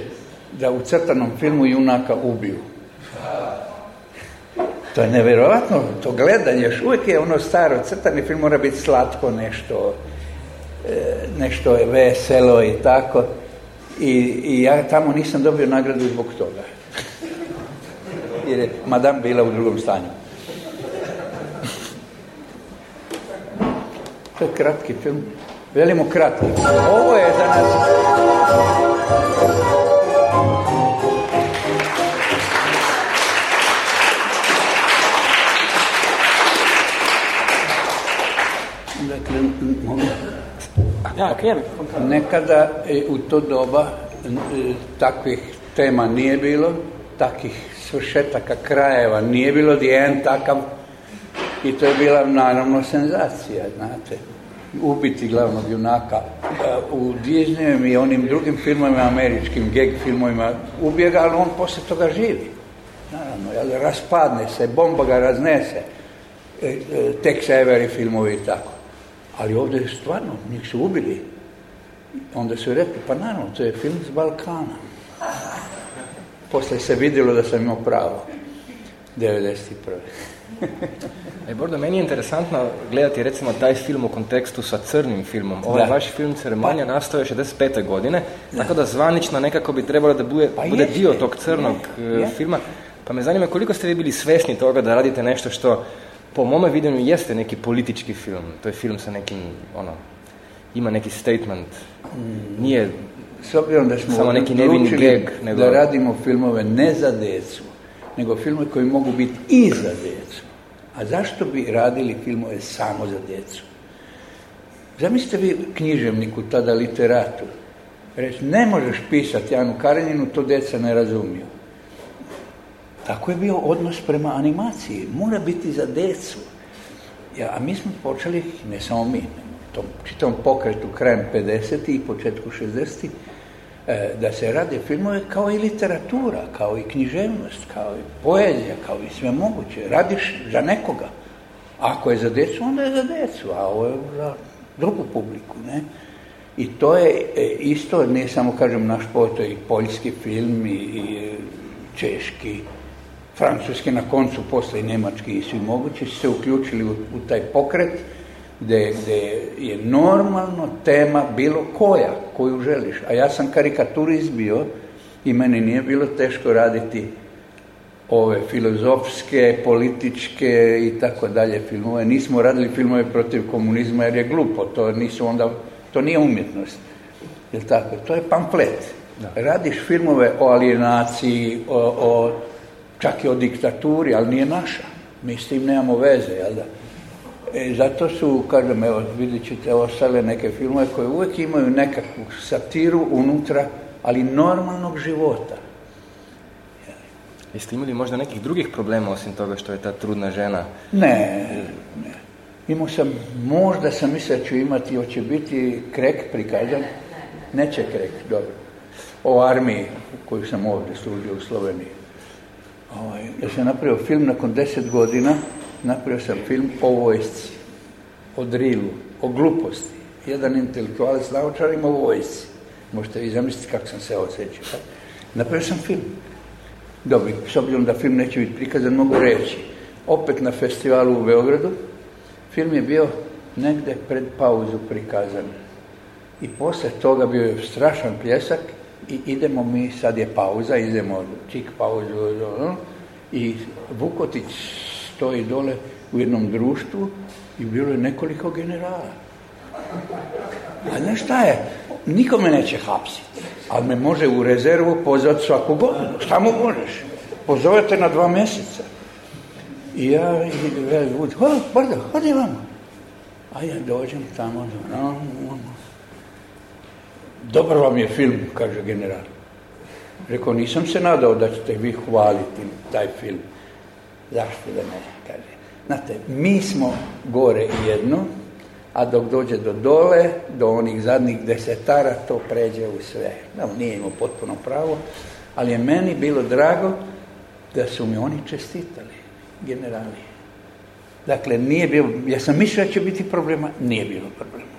da u crtanom filmu junaka ubiju? To je nevjerojatno, to gledanje, još uvijek je ono staro, crtani film mora biti slatko nešto, e, nešto je veselo i tako. I, I ja tamo nisam dobio nagradu zbog toga. Jer je madam bila u drugom stanju. To je kratki film. Velimo kratki. Ovo je za nas... Dakle. Ja. Nekada u to doba e, takvih tema nije bilo, takih svršetaka krajeva nije bilo, jedan takav i to je bila naravno senzacija, znate. Ubiti glavnog junaka. E, U Disneyem i onim drugim filmovima, američkim gag filmovima, ubjega, ali on poslije toga živi. Naravno, jel, raspadne se, bomba ga raznese. E, e, Tex Avery filmovi i tako. Ali ovdje je stvarno, njih su ubili. Onda su rekli, pa naravno, to je film s Balkana. Poslije se vidjelo da sam imao pravo. 91. E, Bordo, meni je interesantno gledati recimo taj film u kontekstu sa crnim filmom. Ovaj Da. vaš film Ceremonija nastao je 65. godine, tako da zvanično nekako bi trebalo da bude, Pa bude jeste. dio tog crnog Je, je. filma. Pa me zanima koliko ste vi bili svesni toga da radite nešto što po mome videnju jeste neki politički film. To je film sa nekim, ono, ima neki statement. Mm. Nije, S obzirom da smo Samo neki nevini odlučili geg, nego- da radimo filmove ne za djecu, nego filmove koji mogu biti i za djecu. A zašto bi radili filmove samo za djecu? Zamislite vi književniku, tada literatu, reći, ne možeš pisati Janu Kareninu, to djeca ne razumiju. Tako je bio odnos prema animaciji. Mora biti za djecu. Ja, a mi smo počeli, ne samo mi, tom čitavom pokretu krajem 50. i početku 60. e, da se rade filmove kao i literatura, kao i književnost, kao i poezija, kao i sve moguće. Radiš za nekoga. Ako je za djecu, onda je za djecu, a ovo je za drugu publiku, ne? I to je e, isto, ne samo kažem naš postoji i poljski film i, češki, francuski na koncu, posle i njemački i svi mogući su se uključili u taj pokret gdje, gdje je normalno tema bilo koja koju želiš. A ja sam karikaturist bio i meni nije bilo teško raditi ove filozofske, političke i tako dalje filmove. Nismo radili filmove protiv komunizma jer je glupo, to nisu onda, to nije umjetnost. Jel tako? To je pamflet. Radiš filmove o alijenaciji, o, o, čak i o diktaturi, ali nije naša. Mi s tim nemamo veze, jel da? E, zato su, kažem, evo, vidjet ćete ostale neke filmove koje uvijek imaju nekakvu satiru unutra, ali normalnog života. Jeste imali možda nekih drugih problema osim toga što je ta trudna žena? Ne, ne. Imao sam, možda sam mislio ću imati, hoće biti krek prikazan, neće krek, dobro. O armiji koju sam ovdje služio u Sloveniji. Ovaj, ja sam napravio film nakon deset godina, napravio sam film o vojsci, o drilu, o gluposti. Jedan intelektualac naučar ima u vojsci. Možete vi zamisliti kako sam se osjećao. Napravio sam film. Dobro, s obzirom da film neće biti prikazan, mogu reći. Opet na festivalu u Beogradu, film je bio negde pred pauzu prikazan. I posle toga bio je strašan pljesak i idemo mi, sad je pauza, idemo čik pauzu, i Vukotić stoji dole u jednom društvu i bilo je nekoliko generala. A znaš šta je? Niko me neće hapsiti, ali me može u rezervu pozvati svaku godinu. Šta mu možeš? Pozovete na dva mjeseca. I ja, i Vud, hodi, brdo, hodi vamo. A ja dođem tamo, no, Dobar vam je film, kaže general. Rekao, nisam se nadao da ćete vi hvaliti taj film. Zašto da ne, kaže. Znate, mi smo gore jedno, a dok dođe do dole, do onih zadnjih desetara, to pređe u sve. No, nije imao potpuno pravo, ali je meni bilo drago da su mi oni čestitali, generali. Dakle, nije bilo, ja sam mislio da će biti problema, nije bilo problema.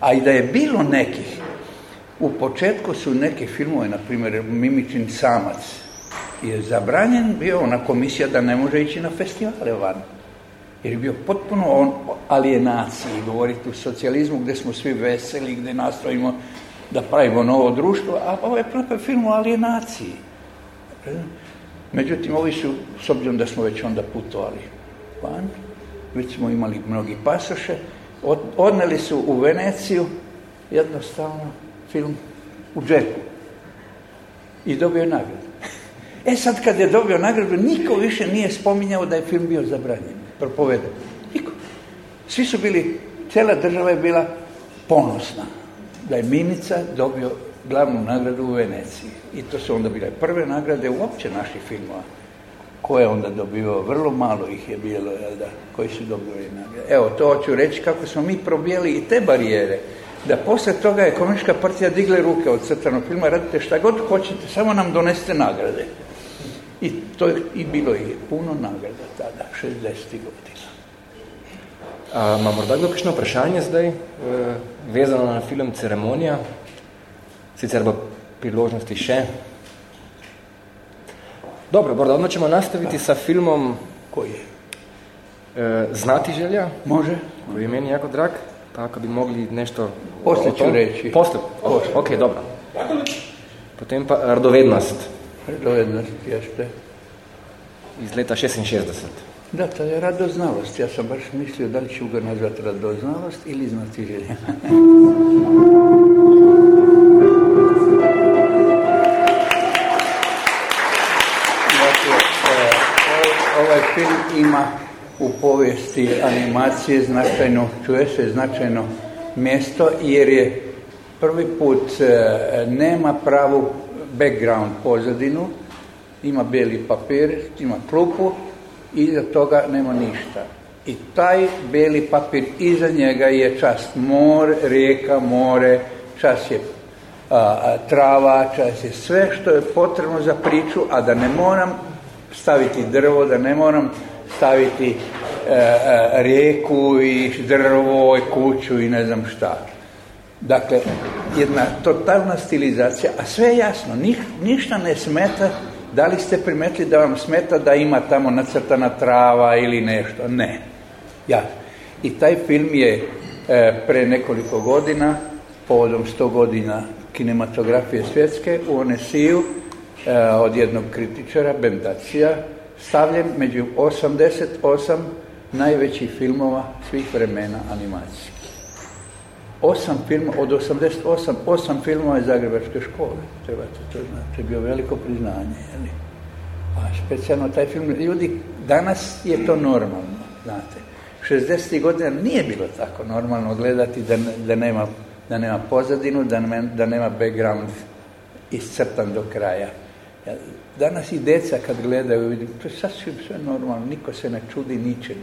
A i da je bilo nekih, u početku su neke filmove, na primjer Mimičin samac, je zabranjen bio ona komisija da ne može ići na festivale van. Jer je bio potpuno on alijenaciji, govoriti u socijalizmu gdje smo svi veseli, gdje nastojimo da pravimo novo društvo, a ovo je prvi film o alijenaciji. Međutim, ovi su, s obzirom da smo već onda putovali van, već smo imali mnogi pasoše, odneli su u Veneciju jednostavno film u džepu i dobio nagradu. E sad kad je dobio nagradu, niko više nije spominjao da je film bio zabranjen, propoveden. Niko. Svi su bili, cijela država je bila ponosna da je Mimica dobio glavnu nagradu u Veneciji. I to su onda bile prve nagrade uopće naših filmova koje je onda dobivao, vrlo malo ih je bilo, jel da, koji su dobili nagrade. Evo, to hoću reći kako smo mi probijeli i te barijere, da poslije toga je partija digle ruke od crtanog filma, radite šta god hoćete, samo nam donesete nagrade. I to je i bilo je puno nagrada tada, 60 godina. A, ima morda kdo kakšno vprašanje zdaj, e, vezano na film Ceremonija? Sicer bo priložnosti še. Dobro, morda odmah ćemo nastaviti sa filmom Koji je? E, Znati želja. Može. Koji je meni jako drag. Pa ako bi mogli nešto... Poslije ću reći. Poslije? Poslije. Ok, dobro. Potem pa Radovednost. Radovednost, jeste. Iz leta 66. Da, to je radoznalost. Ja sam baš mislio da li ću ga nazvati radoznalost ili znati želja. dakle, ovaj film ima u povijesti animacije značajno, čuje se značajno mjesto jer je prvi put e, nema pravu background pozadinu, ima bijeli papir, ima klupu i iza toga nema ništa. I taj bijeli papir iza njega je čas more, rijeka, more, čas je a, trava, čas je sve što je potrebno za priču, a da ne moram staviti drvo, da ne moram staviti e, e, rijeku i drvo i kuću i ne znam šta. Dakle, jedna totalna stilizacija, a sve je jasno, ništa ne smeta, da li ste primetili da vam smeta da ima tamo nacrtana trava ili nešto? Ne. Ja. I taj film je e, pre nekoliko godina, povodom 100 godina kinematografije svjetske u Onesiju e, od jednog kritičara, Bendacija, stavljen među 88 najvećih filmova svih vremena animacije. Osam film, od 88, osam filmova iz Zagrebačke škole. Trebate to znati, to je bio veliko priznanje. Jeli? A specijalno taj film, ljudi, danas je to normalno, znate. 60. godina nije bilo tako normalno gledati da, da, nema, da nema pozadinu, da, nema, da nema background iscrtan do kraja. Danas i deca kad gledaju, to je sasvim sve normalno, niko se ne čudi ničem.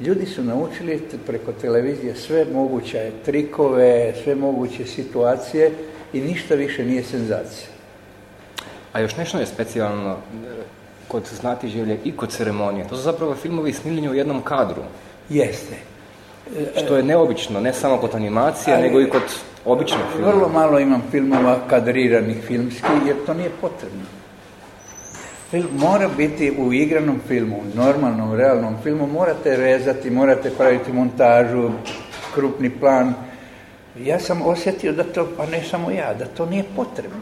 Ljudi su naučili preko televizije sve moguće trikove, sve moguće situacije i ništa više nije senzacija. A još nešto je specijalno kod Znati želje i kod ceremonije. To su zapravo filmovi snimljeni u jednom kadru. Jeste. Što je neobično, ne samo kod animacije, Ali, nego i kod običnog filma. Vrlo malo imam filmova kadriranih filmski, jer to nije potrebno. Film mora biti u igranom filmu, normalnom, realnom filmu, morate rezati, morate praviti montažu, krupni plan. Ja sam osjetio da to, pa ne samo ja, da to nije potrebno.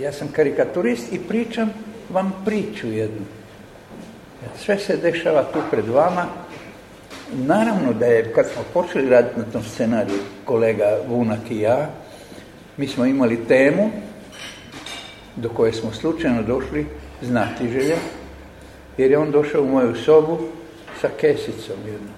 Ja sam karikaturist i pričam vam priču jednu. Sve se dešava tu pred vama. Naravno da je, kad smo počeli raditi na tom scenariju, kolega Vunak i ja, mi smo imali temu do koje smo slučajno došli znati želje, jer je on došao u moju sobu sa kesicom jednom,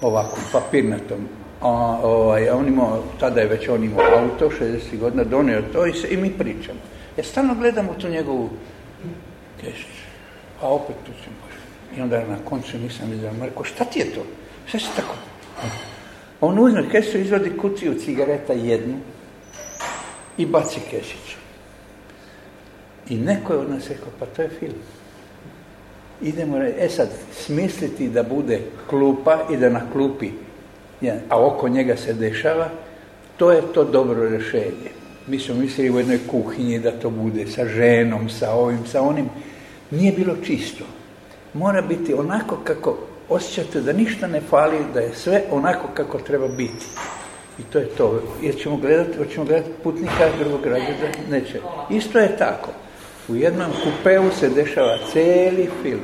ovakvom papirnatom. A, ovaj, on imao, tada je već on imao auto, 60 godina, donio to i, se, i mi pričamo. Ja stalno gledam u tu njegovu kesicu, a opet tu sam I onda na koncu nisam vidio, Marko, šta ti je to? Šta si tako? On uzme kesu, izvadi kutiju cigareta jednu i baci kesicu. I neko je od nas rekao, pa to je film. Idemo, e sad, smisliti da bude klupa i da na klupi, a oko njega se dešava, to je to dobro rješenje. Mi smo mislili u jednoj kuhinji da to bude sa ženom, sa ovim, sa onim. Nije bilo čisto. Mora biti onako kako osjećate da ništa ne fali, da je sve onako kako treba biti. I to je to. Jer ćemo gledati, hoćemo gledati putnika drugog razreda? Neće. Isto je tako. U jednom kupeu se dešava cijeli film.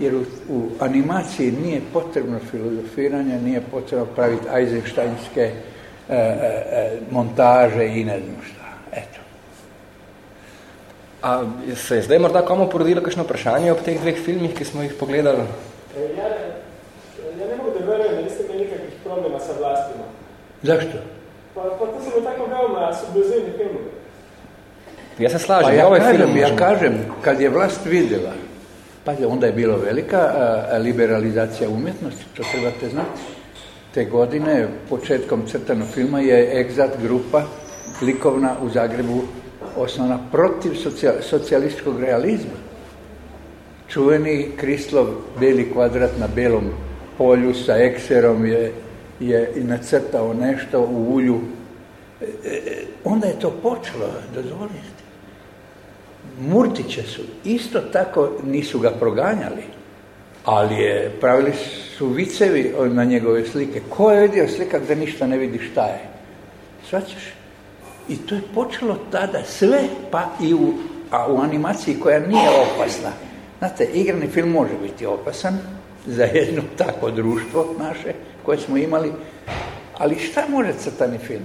Jer u, u, animaciji nije potrebno filozofiranje, nije potrebno praviti Eisensteinske e, e, e, montaže i ne znam šta. Eto. A se je zdaj morda komu porodilo kakšno vprašanje ob teh dveh filmih, ki smo jih pogledali? Ja, ja ne mogu da verujem, da niste imeli nikakvih problema sa vlastima. Zašto? Pa, pa to su mi tako veoma subvezivni filmovi. Ja se slažem, pa ja ovaj kažem, film ja kažem, kad je vlast vidjela, pa onda je bilo velika a, liberalizacija umjetnosti, to trebate znati. Te godine, početkom crtanog filma, je Exat grupa likovna u Zagrebu osnovna protiv socijal, socijalističkog realizma. Čuveni Krislov beli kvadrat na belom polju sa ekserom je, je nacrtao nešto u ulju. E, e, onda je to počelo, dozvolite. Murtiće su isto tako nisu ga proganjali, ali je, pravili su vicevi na njegove slike. Ko je vidio slika gdje ništa ne vidi šta je? Svaćaš? I to je počelo tada sve, pa i u, a u animaciji koja nije opasna. Znate, igrani film može biti opasan za jedno takvo društvo naše koje smo imali, ali šta može crtani film?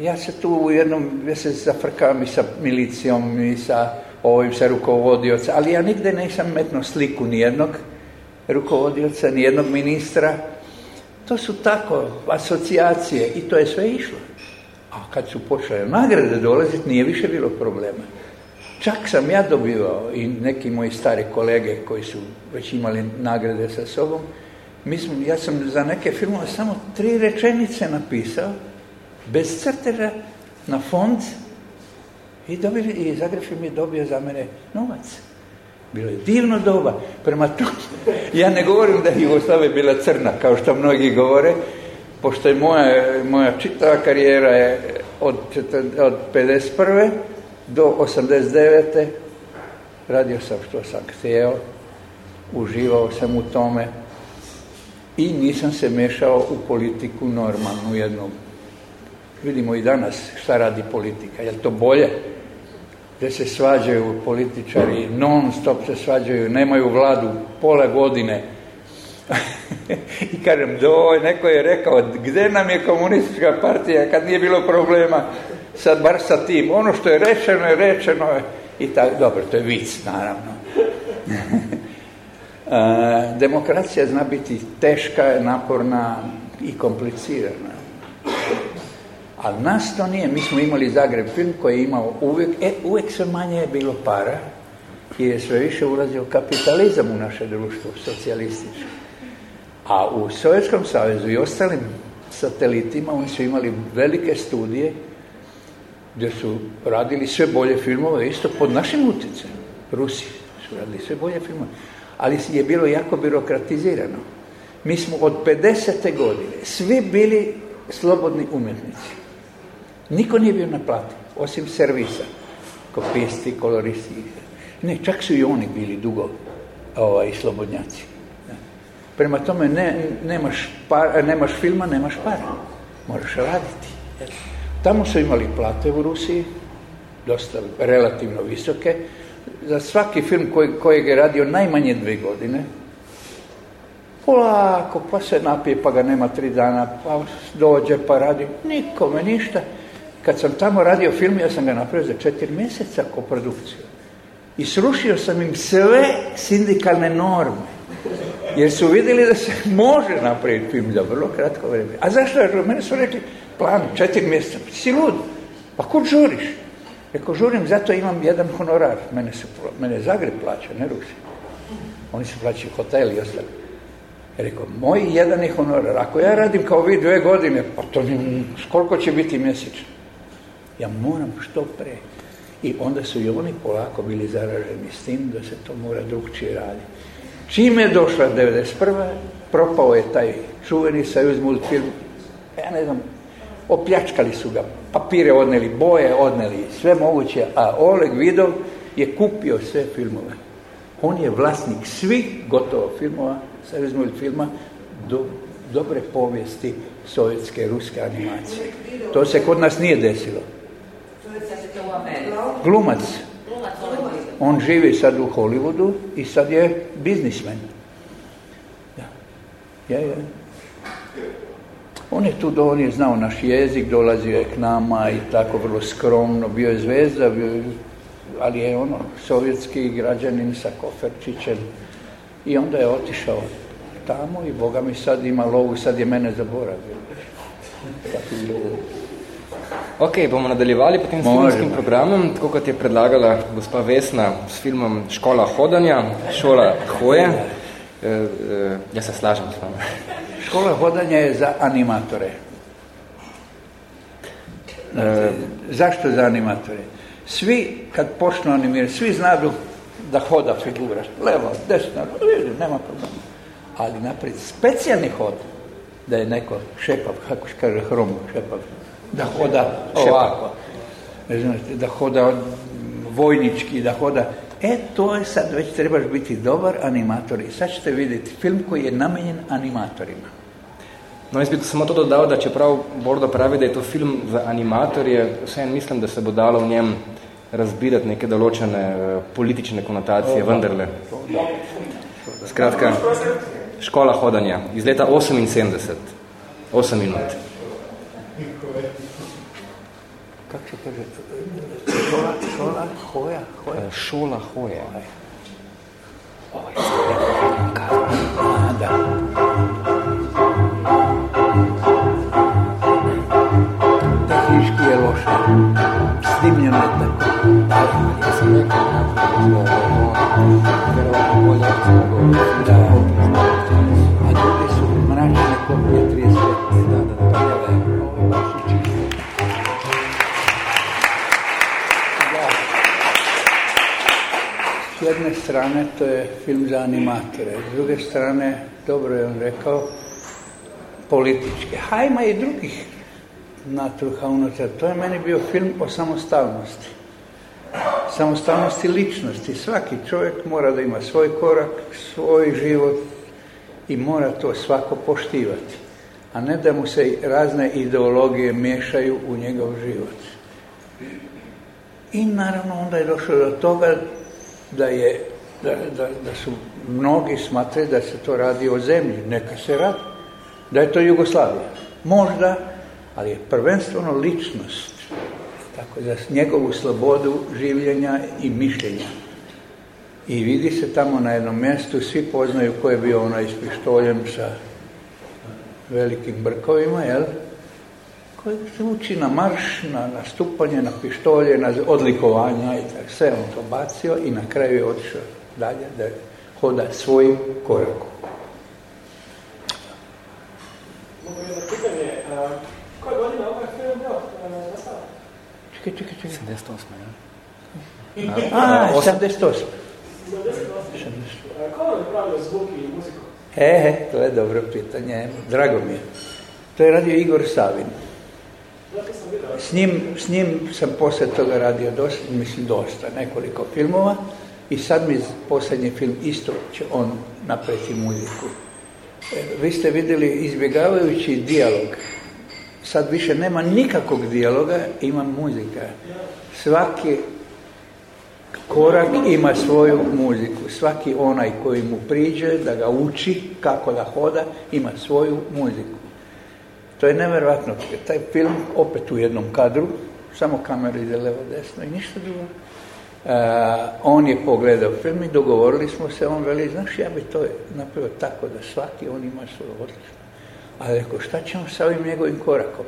Ja se tu u jednom, ja se zafrkavam i sa milicijom i sa ovim sa rukovodioca, ali ja nigde nisam metno sliku nijednog rukovodioca, nijednog ministra. To su tako asocijacije i to je sve išlo. A kad su počele nagrade dolaziti, nije više bilo problema. Čak sam ja dobivao i neki moji stari kolege koji su već imali nagrade sa sobom, mi smo, ja sam za neke filmove samo tri rečenice napisao bez crteža na fond i, dobili, i Zagreb film je dobio za mene novac. Bilo je divno doba. Prema tu, ja ne govorim da je Jugoslavia bila crna, kao što mnogi govore, pošto je moja, moja čitava karijera je od, od 51. do 89. radio sam što sam htio, uživao sam u tome i nisam se mešao u politiku normalnu jednu Vidimo i danas šta radi politika. Je to bolje? Gdje se svađaju političari, non stop se svađaju, nemaju vladu pola godine. I kažem, doj, neko je rekao, gdje nam je komunistička partija kad nije bilo problema, sad bar sa tim. Ono što je rečeno je rečeno i tako, dobro, to je vic, naravno. Demokracija zna biti teška, naporna i komplicirana. Ali nas to nije. Mi smo imali Zagreb film koji je imao uvijek, e, uvijek sve manje je bilo para i je sve više ulazio kapitalizam u naše društvo, socijalističko. A u Sovjetskom savezu i ostalim satelitima oni su imali velike studije gdje su radili sve bolje filmove, isto pod našim utjecajem. Rusi su radili sve bolje filmove. Ali je bilo jako birokratizirano. Mi smo od 50. godine svi bili slobodni umjetnici. Niko nije bio naplativ, osim servisa. Kopisti, koloristi. Ne, čak su i oni bili dugo ovaj, slobodnjaci. Prema tome, ne, nemaš, par, nemaš filma, nemaš para. Moraš raditi. Tamo su imali plate u Rusiji, dosta relativno visoke. Za svaki film koji, kojeg je radio najmanje dve godine, polako, pa se napije, pa ga nema tri dana, pa dođe, pa radi, nikome ništa. Kad sam tamo radio film, ja sam ga napravio za četiri mjeseca ko produkciju. I srušio sam im sve sindikalne norme. Jer su vidjeli da se može napraviti film za vrlo kratko vrijeme. A zašto? Mene su rekli, plan, četiri mjeseca, si lud. Pa kud žuriš? Rekao, žurim, zato imam jedan honorar. Mene, se, mene Zagreb plaća, ne Rusi. Oni su plaćaju hotel i ostali. Rekao, moj jedan je honorar. Ako ja radim kao vi dve godine, pa to koliko će biti mjesečno? Ja moram što pre. I onda su i oni polako bili zaraženi s tim da se to mora drugčije raditi. Čime je došla 1991. propao je taj čuveni Sajuz multfilm. Ja ne znam, opljačkali su ga. Papire odneli, boje odneli, sve moguće. A Oleg Vidov je kupio sve filmove. On je vlasnik svih gotovo filmova, Sajuz multfilma, do, dobre povijesti sovjetske, ruske animacije. To se kod nas nije desilo. Glumac. On živi sad u Hollywoodu i sad je biznismen. Ja. Ja. On je tu, on je znao naš jezik, dolazio je k nama i tako vrlo skromno, bio je zvezda, bio ali je ono sovjetski građanin sa koferčićem i onda je otišao tamo i Boga mi sad ima lovu, sad je mene zaboravio. Ok, bomo nadaljevali potem s filmskim programom, tako kot je predlagala gospa Vesna s filmom Škola hodanja, Šola hoje. E, e, ja se slažem s vama. Škola hodanja je za animatore. E, zašto za animatore? Svi, kad počnu animirati, svi znaju da hoda figura. Levo, desno, nema problema. Ali naprijed specijalni hod, da je neko šepav, kako kaže hrom, šepav, da hoda ovako, da hoda vojnički, da hoda... E, to je sad, već trebaš biti dobar animator i sad ćete vidjeti film koji je namenjen animatorima. No, jaz bi samo to dodal, da čeprav Bordo pravi, da je to film za animatorje, vseeno mislim, da se bo dalo v njem razbirati neke določene uh, politične konotacije, vendarle. Skratka, škola hodanja iz leta 78, 8 minut. Kako se kaže? Šola, šola, hoja, hoja. E, šola, hoja. Oj, A, da. Tehnički je loše. Snimljeno je tako. Ja sam rekao, bolje. A strane to je film za animatore, s druge strane, dobro je on rekao, političke. Hajma i drugih natruha unutar. To je meni bio film o samostalnosti. Samostalnosti ličnosti. Svaki čovjek mora da ima svoj korak, svoj život i mora to svako poštivati. A ne da mu se razne ideologije miješaju u njegov život. I naravno onda je došlo do toga da je da, da, da su mnogi smatraju da se to radi o zemlji, neka se radi, da je to Jugoslavija. Možda, ali je prvenstveno ličnost, tako da njegovu slobodu življenja i mišljenja. I vidi se tamo na jednom mjestu, svi poznaju ko je bio onaj s pištoljem sa velikim brkovima, jel? koji se uči na marš, na nastupanje, na pištolje, na odlikovanja i tako. Sve on to bacio i na kraju je otišao dalje da hoda svojim korakom. Mogu jedno pitanje, a, koje godine ovaj film bio nastao? Čekaj, čekaj, čekaj. 78, ja? A, osam- 78. A, Ko vam je pravio zvuk i muziku? E, to je dobro pitanje, drago mi je. To je radio Igor Savin. S njim, s njim sam poslije toga radio dosta, mislim dosta, nekoliko filmova i sad mi posljednji film isto će on napraviti muziku. E, Vi ste vidjeli izbjegavajući dijalog. Sad više nema nikakvog dijaloga, ima muzika. Svaki korak ima svoju muziku. Svaki onaj koji mu priđe da ga uči kako da hoda ima svoju muziku. To je nevjerojatno. Taj film opet u jednom kadru, samo kamera ide levo desno i ništa drugo. Uh, on je pogledao film i dogovorili smo se, on veli, znaš, ja bi to napravio tako da svaki on ima svoje odlično. Ali rekao, šta ćemo sa ovim njegovim korakom?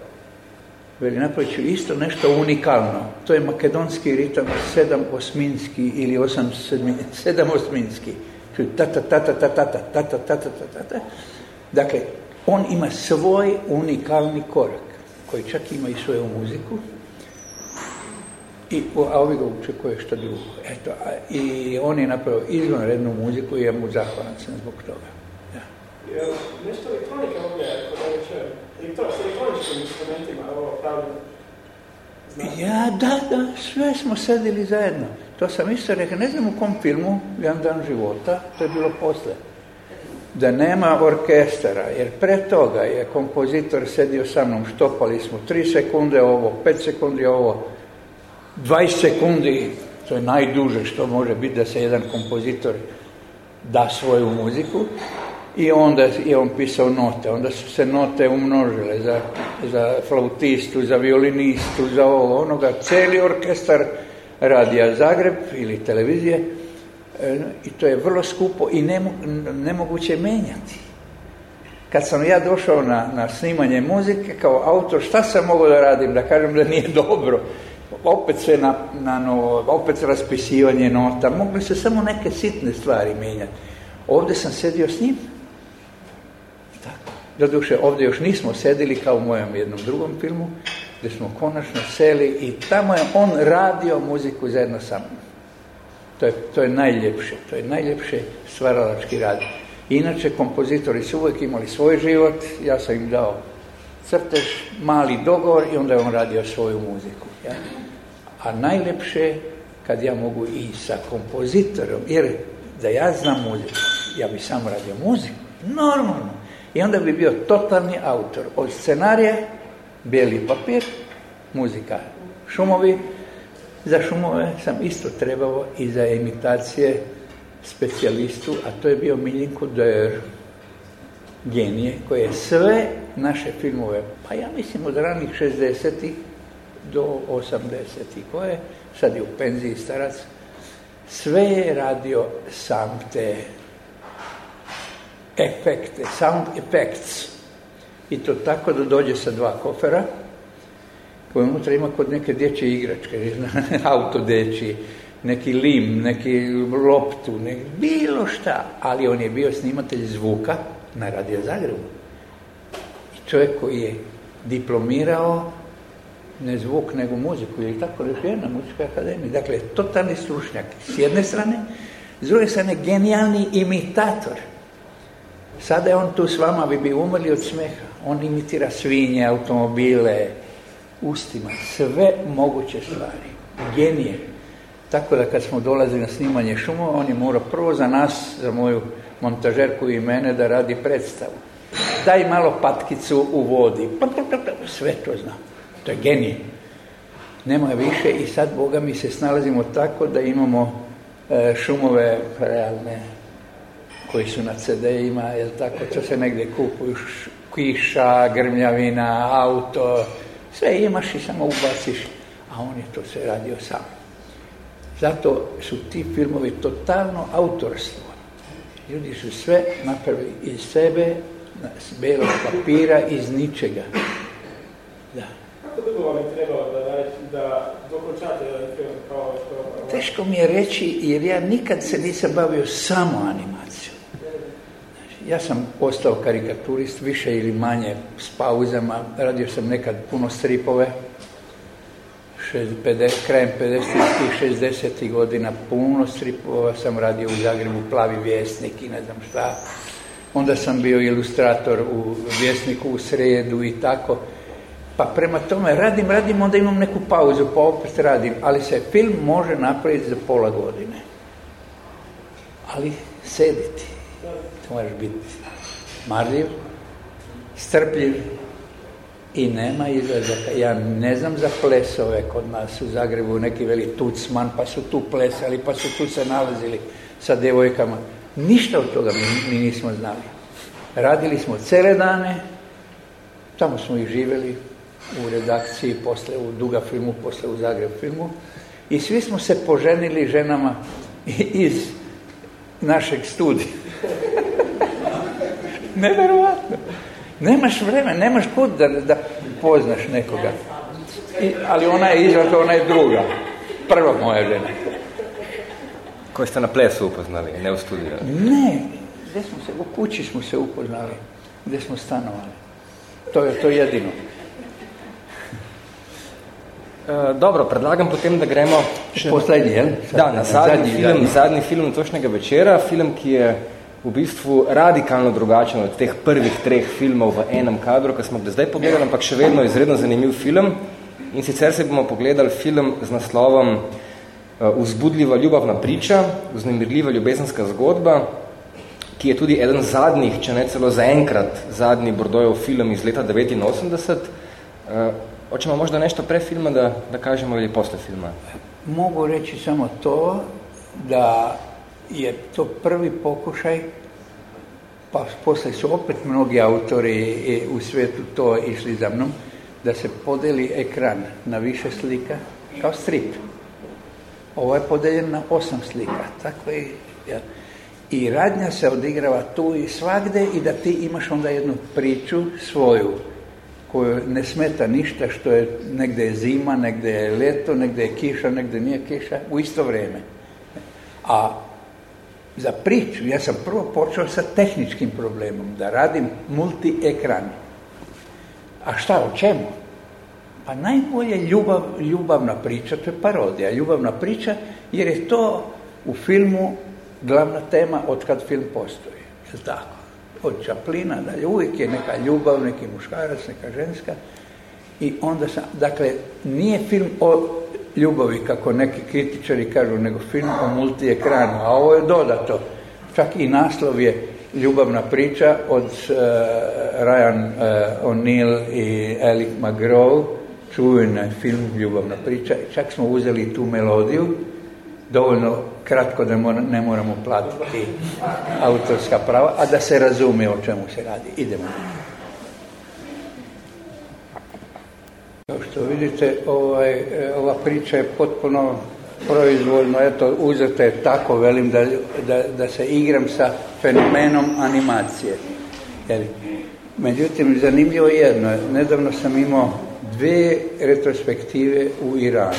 Veli, napravit ću isto nešto unikalno. To je makedonski ritam sedam osminski ili osam sedmi, sedam osminski. Tata, tata, tata, tata, tata, tata, tata. Dakle, on ima svoj unikalni korak, koji čak ima i svoju muziku, i, a ovi ga uče koje što drugo. Eto, a, I on je napravio izvanrednu muziku i ja mu zahvalan sam zbog toga. Ja. Jel nešto elektronike ovdje? Elektro, s elektroničkim instrumentima, ovo pravljeno? Ja, da, da, sve smo sedili zajedno. To sam isto rekao, ne znam u kom filmu, jedan dan života, to je bilo posle. Da nema orkestara, jer pre toga je kompozitor sedio sa mnom, štopali smo tri sekunde ovo, pet sekundi ovo, 20 sekundi, to je najduže što može biti da se jedan kompozitor da svoju muziku i onda je on pisao note, onda su se note umnožile za, za flautistu, za violinistu, za ovo, onoga, cijeli orkestar radija Zagreb ili televizije e, i to je vrlo skupo i nemo- nemoguće menjati. Kad sam ja došao na, na snimanje muzike kao autor, šta sam mogao da radim? Da kažem da nije dobro. Opet sve na, na novo, opet raspisivanje nota. Mogli se samo neke sitne stvari mijenjati. Ovdje sam sedio s njim. Tako. Doduše, ovdje još nismo sedili kao u mojem jednom drugom filmu, gdje smo konačno seli i tamo je on radio muziku zajedno sa mnom. To je, to je najljepše, to je najljepše stvaralački rad. Inače, kompozitori su uvijek imali svoj život, ja sam im dao crtež, mali dogovor i onda je on radio svoju muziku. Ja? A najljepše je kad ja mogu i sa kompozitorom, jer da ja znam muziku, ja bi samo radio muziku, normalno. I onda bi bio totalni autor. Od scenarija, bijeli papir, muzika, šumovi, za šumove sam isto trebao i za imitacije specijalistu, a to je bio Miljenko Deur, genije, koji je sve naše filmove, pa ja mislim od ranih 60-ih do 80-ih, koje sad je u penziji starac, sve je radio sam te efekte, sound effects. I to tako da dođe sa dva kofera, koji unutra ima kod neke dječje igračke, auto dječji, neki lim, neki loptu, ne, bilo šta, ali on je bio snimatelj zvuka na Radio Zagrebu. I čovjek koji je diplomirao ne zvuk, nego muziku, ili tako rečeno, na muzičkoj akademiji. Dakle, totalni stručnjak s jedne strane, s druge strane genijalni imitator. Sada je on tu s vama, vi bi umrli od smeha. On imitira svinje, automobile, ustima, sve moguće stvari. Genije. Tako da kad smo dolazili na snimanje šumova, on je morao prvo za nas, za moju montažerku i mene, da radi predstavu. Daj malo patkicu u vodi. Sve to zna. To je genije. Nema više i sad, Boga mi, se snalazimo tako da imamo e, šumove realne koji su na CD-ima, jel tako, to se negdje kupuju, kiša, grmljavina, auto, sve imaš i samo ubaciš, a on je to sve radio sam. Zato su ti filmovi totalno autorstvo. Ljudi su sve napravili iz sebe, s belog papira, iz ničega. Kako dugo vam je trebalo da, da dokončate jedan film kao što... Teško mi je reći, jer ja nikad se nisam bavio samo animacijom. Ja sam postao karikaturist više ili manje s pauzama, radio sam nekad puno stripove, 50, krajem 50. i 60. godina puno stripova sam radio u Zagrebu, Plavi vjesnik i ne znam šta. Onda sam bio ilustrator u vjesniku u sredu i tako. Pa prema tome radim, radim, onda imam neku pauzu, pa opet radim. Ali se film može napraviti za pola godine. Ali sediti. To moraš biti marljiv, strpljiv, i nema izlazaka. Ja ne znam za plesove kod nas u Zagrebu, neki veli tucman, pa su tu plesali, pa su tu se nalazili sa devojkama. Ništa od toga mi, mi nismo znali. Radili smo cele dane, tamo smo i živjeli u redakciji, posle u Duga filmu, posle u Zagreb filmu i svi smo se poženili ženama iz našeg studija. Neverovatno. Nemaš vremena, nemaš kud da, da poznaš nekoga. I, ali ona je izrazka, ona je druga. Prva moja žena. Koju ste na plesu upoznali, ne u studiju? Ne, gdje smo se, u kući smo se upoznali, gdje smo stanovali. To je to jedino. E, dobro, predlagam potem, da gremo... Še... Poslednji, jel? Da, na zadnji, zadnji film, zadnji. zadnji film tošnjega večera, film, ki je v bistvu radikalno drugačen od teh prvih treh filmov v enem kadru, ki smo ga zdaj pogledali, ampak še vedno izredno zanimiv film. In sicer se bomo pogledali film z naslovom uh, Vzbudljiva ljubavna priča, vznemirljiva ljubezenska zgodba, ki je tudi eden zadnjih, če ne celo zaenkrat, zadnji Bordojev film iz leta 1989. Očemo možda nešto pre filma da, da kažemo ili posle filma? Mogu reći samo to da je to prvi pokušaj, pa posle su opet mnogi autori u svijetu to išli za mnom, da se podeli ekran na više slika, kao strip. Ovo je podeljen na osam slika, tako je. Ja. I radnja se odigrava tu i svagde i da ti imaš onda jednu priču svoju, koju ne smeta ništa što je negdje je zima, negdje je leto, negdje je kiša, negdje nije kiša, u isto vrijeme. A za priču, ja sam prvo počeo sa tehničkim problemom, da radim multi-ekran. A šta, o čemu? Pa najbolje ljubav, ljubavna priča, to je parodija, ljubavna priča, jer je to u filmu glavna tema od kad film postoji. Je tako? Od Čaplina dalje, uvijek je neka ljubav, neki muškarac, neka ženska. I onda sam, dakle, nije film o ljubavi, kako neki kritičari kažu, nego film o multiekranu, a ovo je dodato. Čak i naslov je ljubavna priča od uh, Ryan uh, O'Neill i Alec McGraw, čuvena film Ljubavna priča. Čak smo uzeli tu melodiju, dovoljno kratko da ne moramo platiti autorska prava, a da se razumije o čemu se radi. Idemo. Kao što vidite, ovaj, ova priča je potpuno proizvoljno, eto, uzete je tako, velim, da, da, da, se igram sa fenomenom animacije. Jeli? Međutim, zanimljivo je jedno, nedavno sam imao dve retrospektive u Iranu.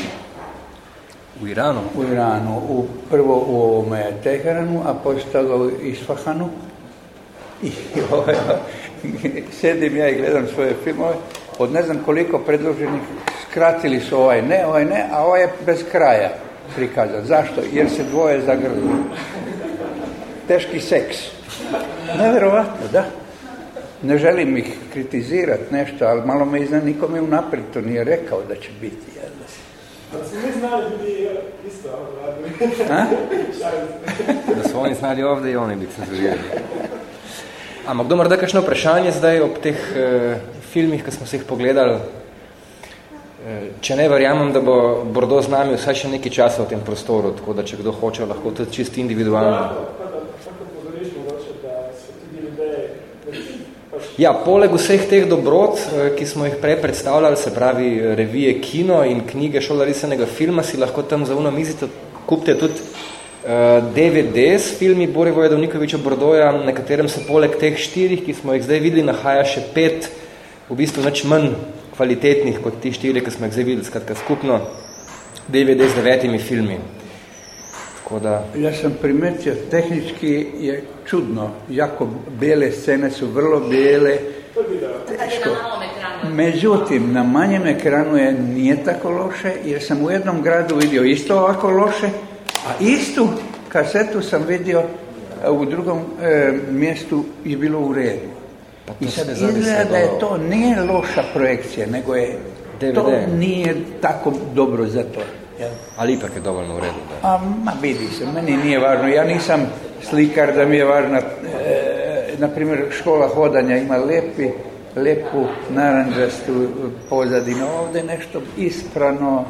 U Iranu? U Iranu. U, prvo u ovome Teheranu, a poslije toga u Isfahanu. I ovaj, sedim ja i gledam svoje filmove od ne znam koliko predloženih skratili su ovaj ne, ovaj ne, a ovaj je bez kraja prikazan. Zašto? Jer se dvoje zagrli. Teški seks. Neverovatno, da. Ne želim ih kritizirati nešto, ali malo me izna, nikome unaprijed to nije rekao da će biti. Mi znali biti isto Da su oni znali ovdje i oni bi cenzurirali. Ampak kdo morda kakšno vprašanje zdaj ob teh eh, filmih, ki smo se jih pogledali? Če ne, verjamem, da bo Bordo z nami vsaj še nekaj časa v tem prostoru, tako da če kdo hoče, lahko tudi čisto individualno. Ja, poleg vseh teh dobrot, ki smo jih prej predstavljali, se pravi revije Kino in knjige šolarisenega filma, si lahko tam za uno mizito kupite tudi DVD s filmi Borivoja Dovnikoviča Bordoja, na katerem se poleg teh štirih, ki smo jih zdaj videli, nahaja še pet, v bistvu več manj kvalitetnih kot ti štiri, ki smo jih zdaj videli, skratka skupno DVD z devetimi filmi. Tako da... Ja sam primetio, tehnički je čudno, jako bele scene su vrlo bijele, teško. Međutim, na manjem ekranu je nije tako loše, jer sam u jednom gradu vidio isto ovako loše, a istu kasetu sam vidio u drugom e, mjestu je bilo u redu. Pa I sad izgleda da je to nije loša projekcija, nego je DVD. to nije tako dobro za to. Jel? Ali ipak je dovoljno u redu. Da. A, ma vidi se, meni nije važno. Ja nisam slikar da mi je važno. E, na primjer, škola hodanja ima lepi, lepu naranđastu pozadinu. Ovdje nešto isprano.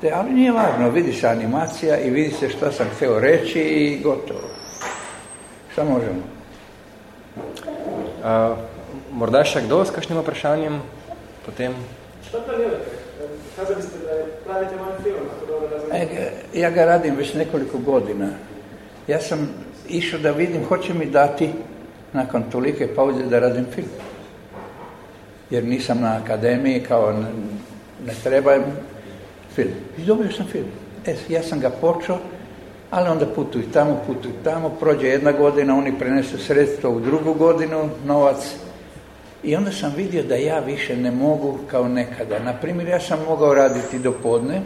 Te, ali nije važno. Vidi se animacija i vidi se što sam htio reći i gotovo. Šta možemo? Uh, morda še kdo s kakšnim vprašanjem? Potem... Šta planirate? Kazali ste da pravite moj film. E, ja ga radim već nekoliko godina. Ja sam išao da vidim hoće mi dati nakon tolike pauze da radim film. Jer nisam na akademiji, kao ne, ne treba film. I dobio sam film. E, ja sam ga počeo, ali onda putuj tamo, putuj tamo, prođe jedna godina, oni prenesu sredstvo u drugu godinu, novac. I onda sam vidio da ja više ne mogu kao nekada. Na primjer, ja sam mogao raditi do podne,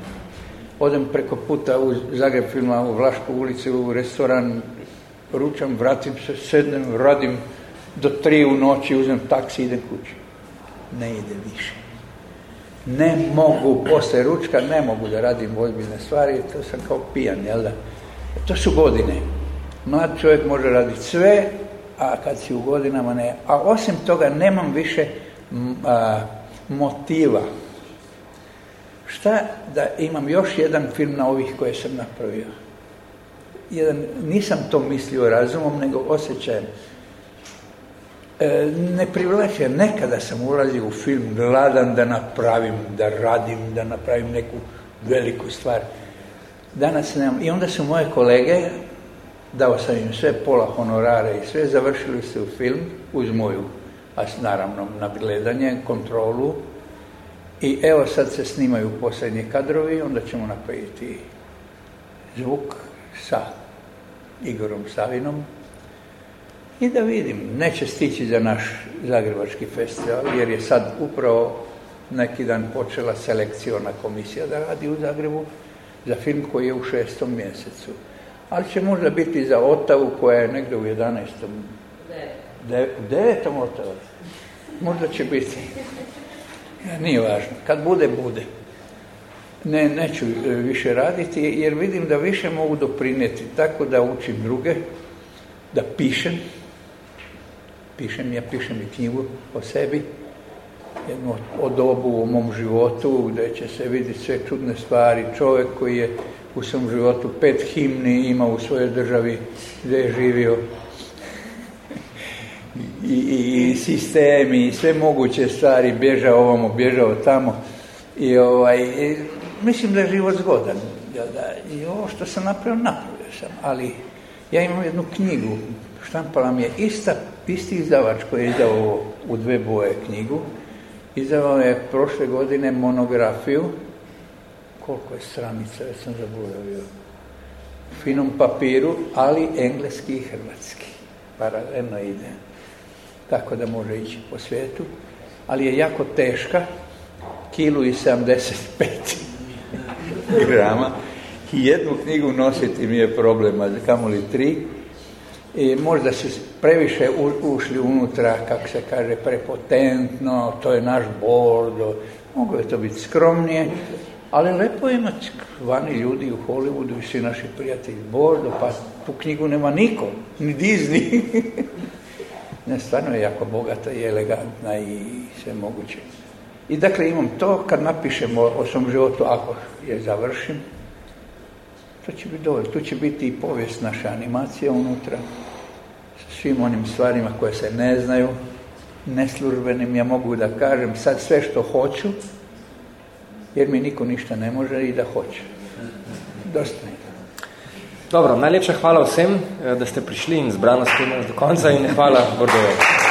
odem preko puta u Zagreb filma u Vlašku ulici u restoran, ručam, vratim se, sednem, radim do tri u noći, uzem taksi, idem kući. Ne ide više. Ne mogu, posle ručka ne mogu da radim ozbiljne stvari, to sam kao pijan, jel da? To su godine. Mlad čovjek može raditi sve, a kad si u godinama ne. A osim toga nemam više a, motiva. Šta da imam još jedan film na ovih koje sam napravio? Jedan, nisam to mislio razumom, nego osjećajem. E, ne privlače, nekada sam ulazio u film gladan da napravim, da radim, da napravim neku veliku stvar. Danas nemam. I onda su moje kolege, dao sam im sve pola honorare i sve, završili su film uz moju, a naravno na gledanje, kontrolu. I evo sad se snimaju posljednji kadrovi, onda ćemo napraviti zvuk sa Igorom Savinom i da vidim, neće stići za naš Zagrebački festival, jer je sad upravo neki dan počela selekciona komisija da radi u Zagrebu, za film koji je u šestom mjesecu. Ali će možda biti za Otavu koja je negdje u 11. De, u devetom Otavu. Možda će biti. Nije važno. Kad bude, bude. Ne, neću e, više raditi jer vidim da više mogu doprinijeti tako da učim druge, da pišem. Pišem, ja pišem i knjigu o sebi jednu od dobu u mom životu gdje će se vidjeti sve čudne stvari. Čovjek koji je u svom životu pet himni ima u svojoj državi gdje je živio i, i, sistemi i sve moguće stvari, bježao ovamo, bježao tamo i ovaj, i, mislim da je život zgodan. Da, I ovo što sam napravio, napravio sam, ali ja imam jednu knjigu, štampala mi je ista, isti izdavač koji je izdao u dve boje knjigu, Izdavao je prošle godine monografiju, koliko je stranica, već sam zaboravio, finom papiru, ali engleski i hrvatski. Paralelno ide. Tako da može ići po svijetu. Ali je jako teška, kilu i 75 grama. I jednu knjigu nositi mi je problema, kamoli tri i možda su previše ušli unutra, kako se kaže, prepotentno, to je naš bordo, mogu je to biti skromnije, ali lepo imati vani ljudi u Hollywoodu i svi naši prijatelji bordo, pa tu knjigu nema niko, ni Disney. ne, stvarno je jako bogata i elegantna i sve moguće. I dakle imam to, kad napišem o, svom životu, ako je završim, to će biti dovoljno. Tu će biti i povijest naša animacija unutra, sa svim onim stvarima koje se ne znaju, neslužbenim, ja mogu da kažem sad sve što hoću, jer mi niko ništa ne može i da hoće. Dosta. Dobro, najlepša hvala vsem, eh, da ste prišli in zbrano spremljali do konca in hvala Bordeaux.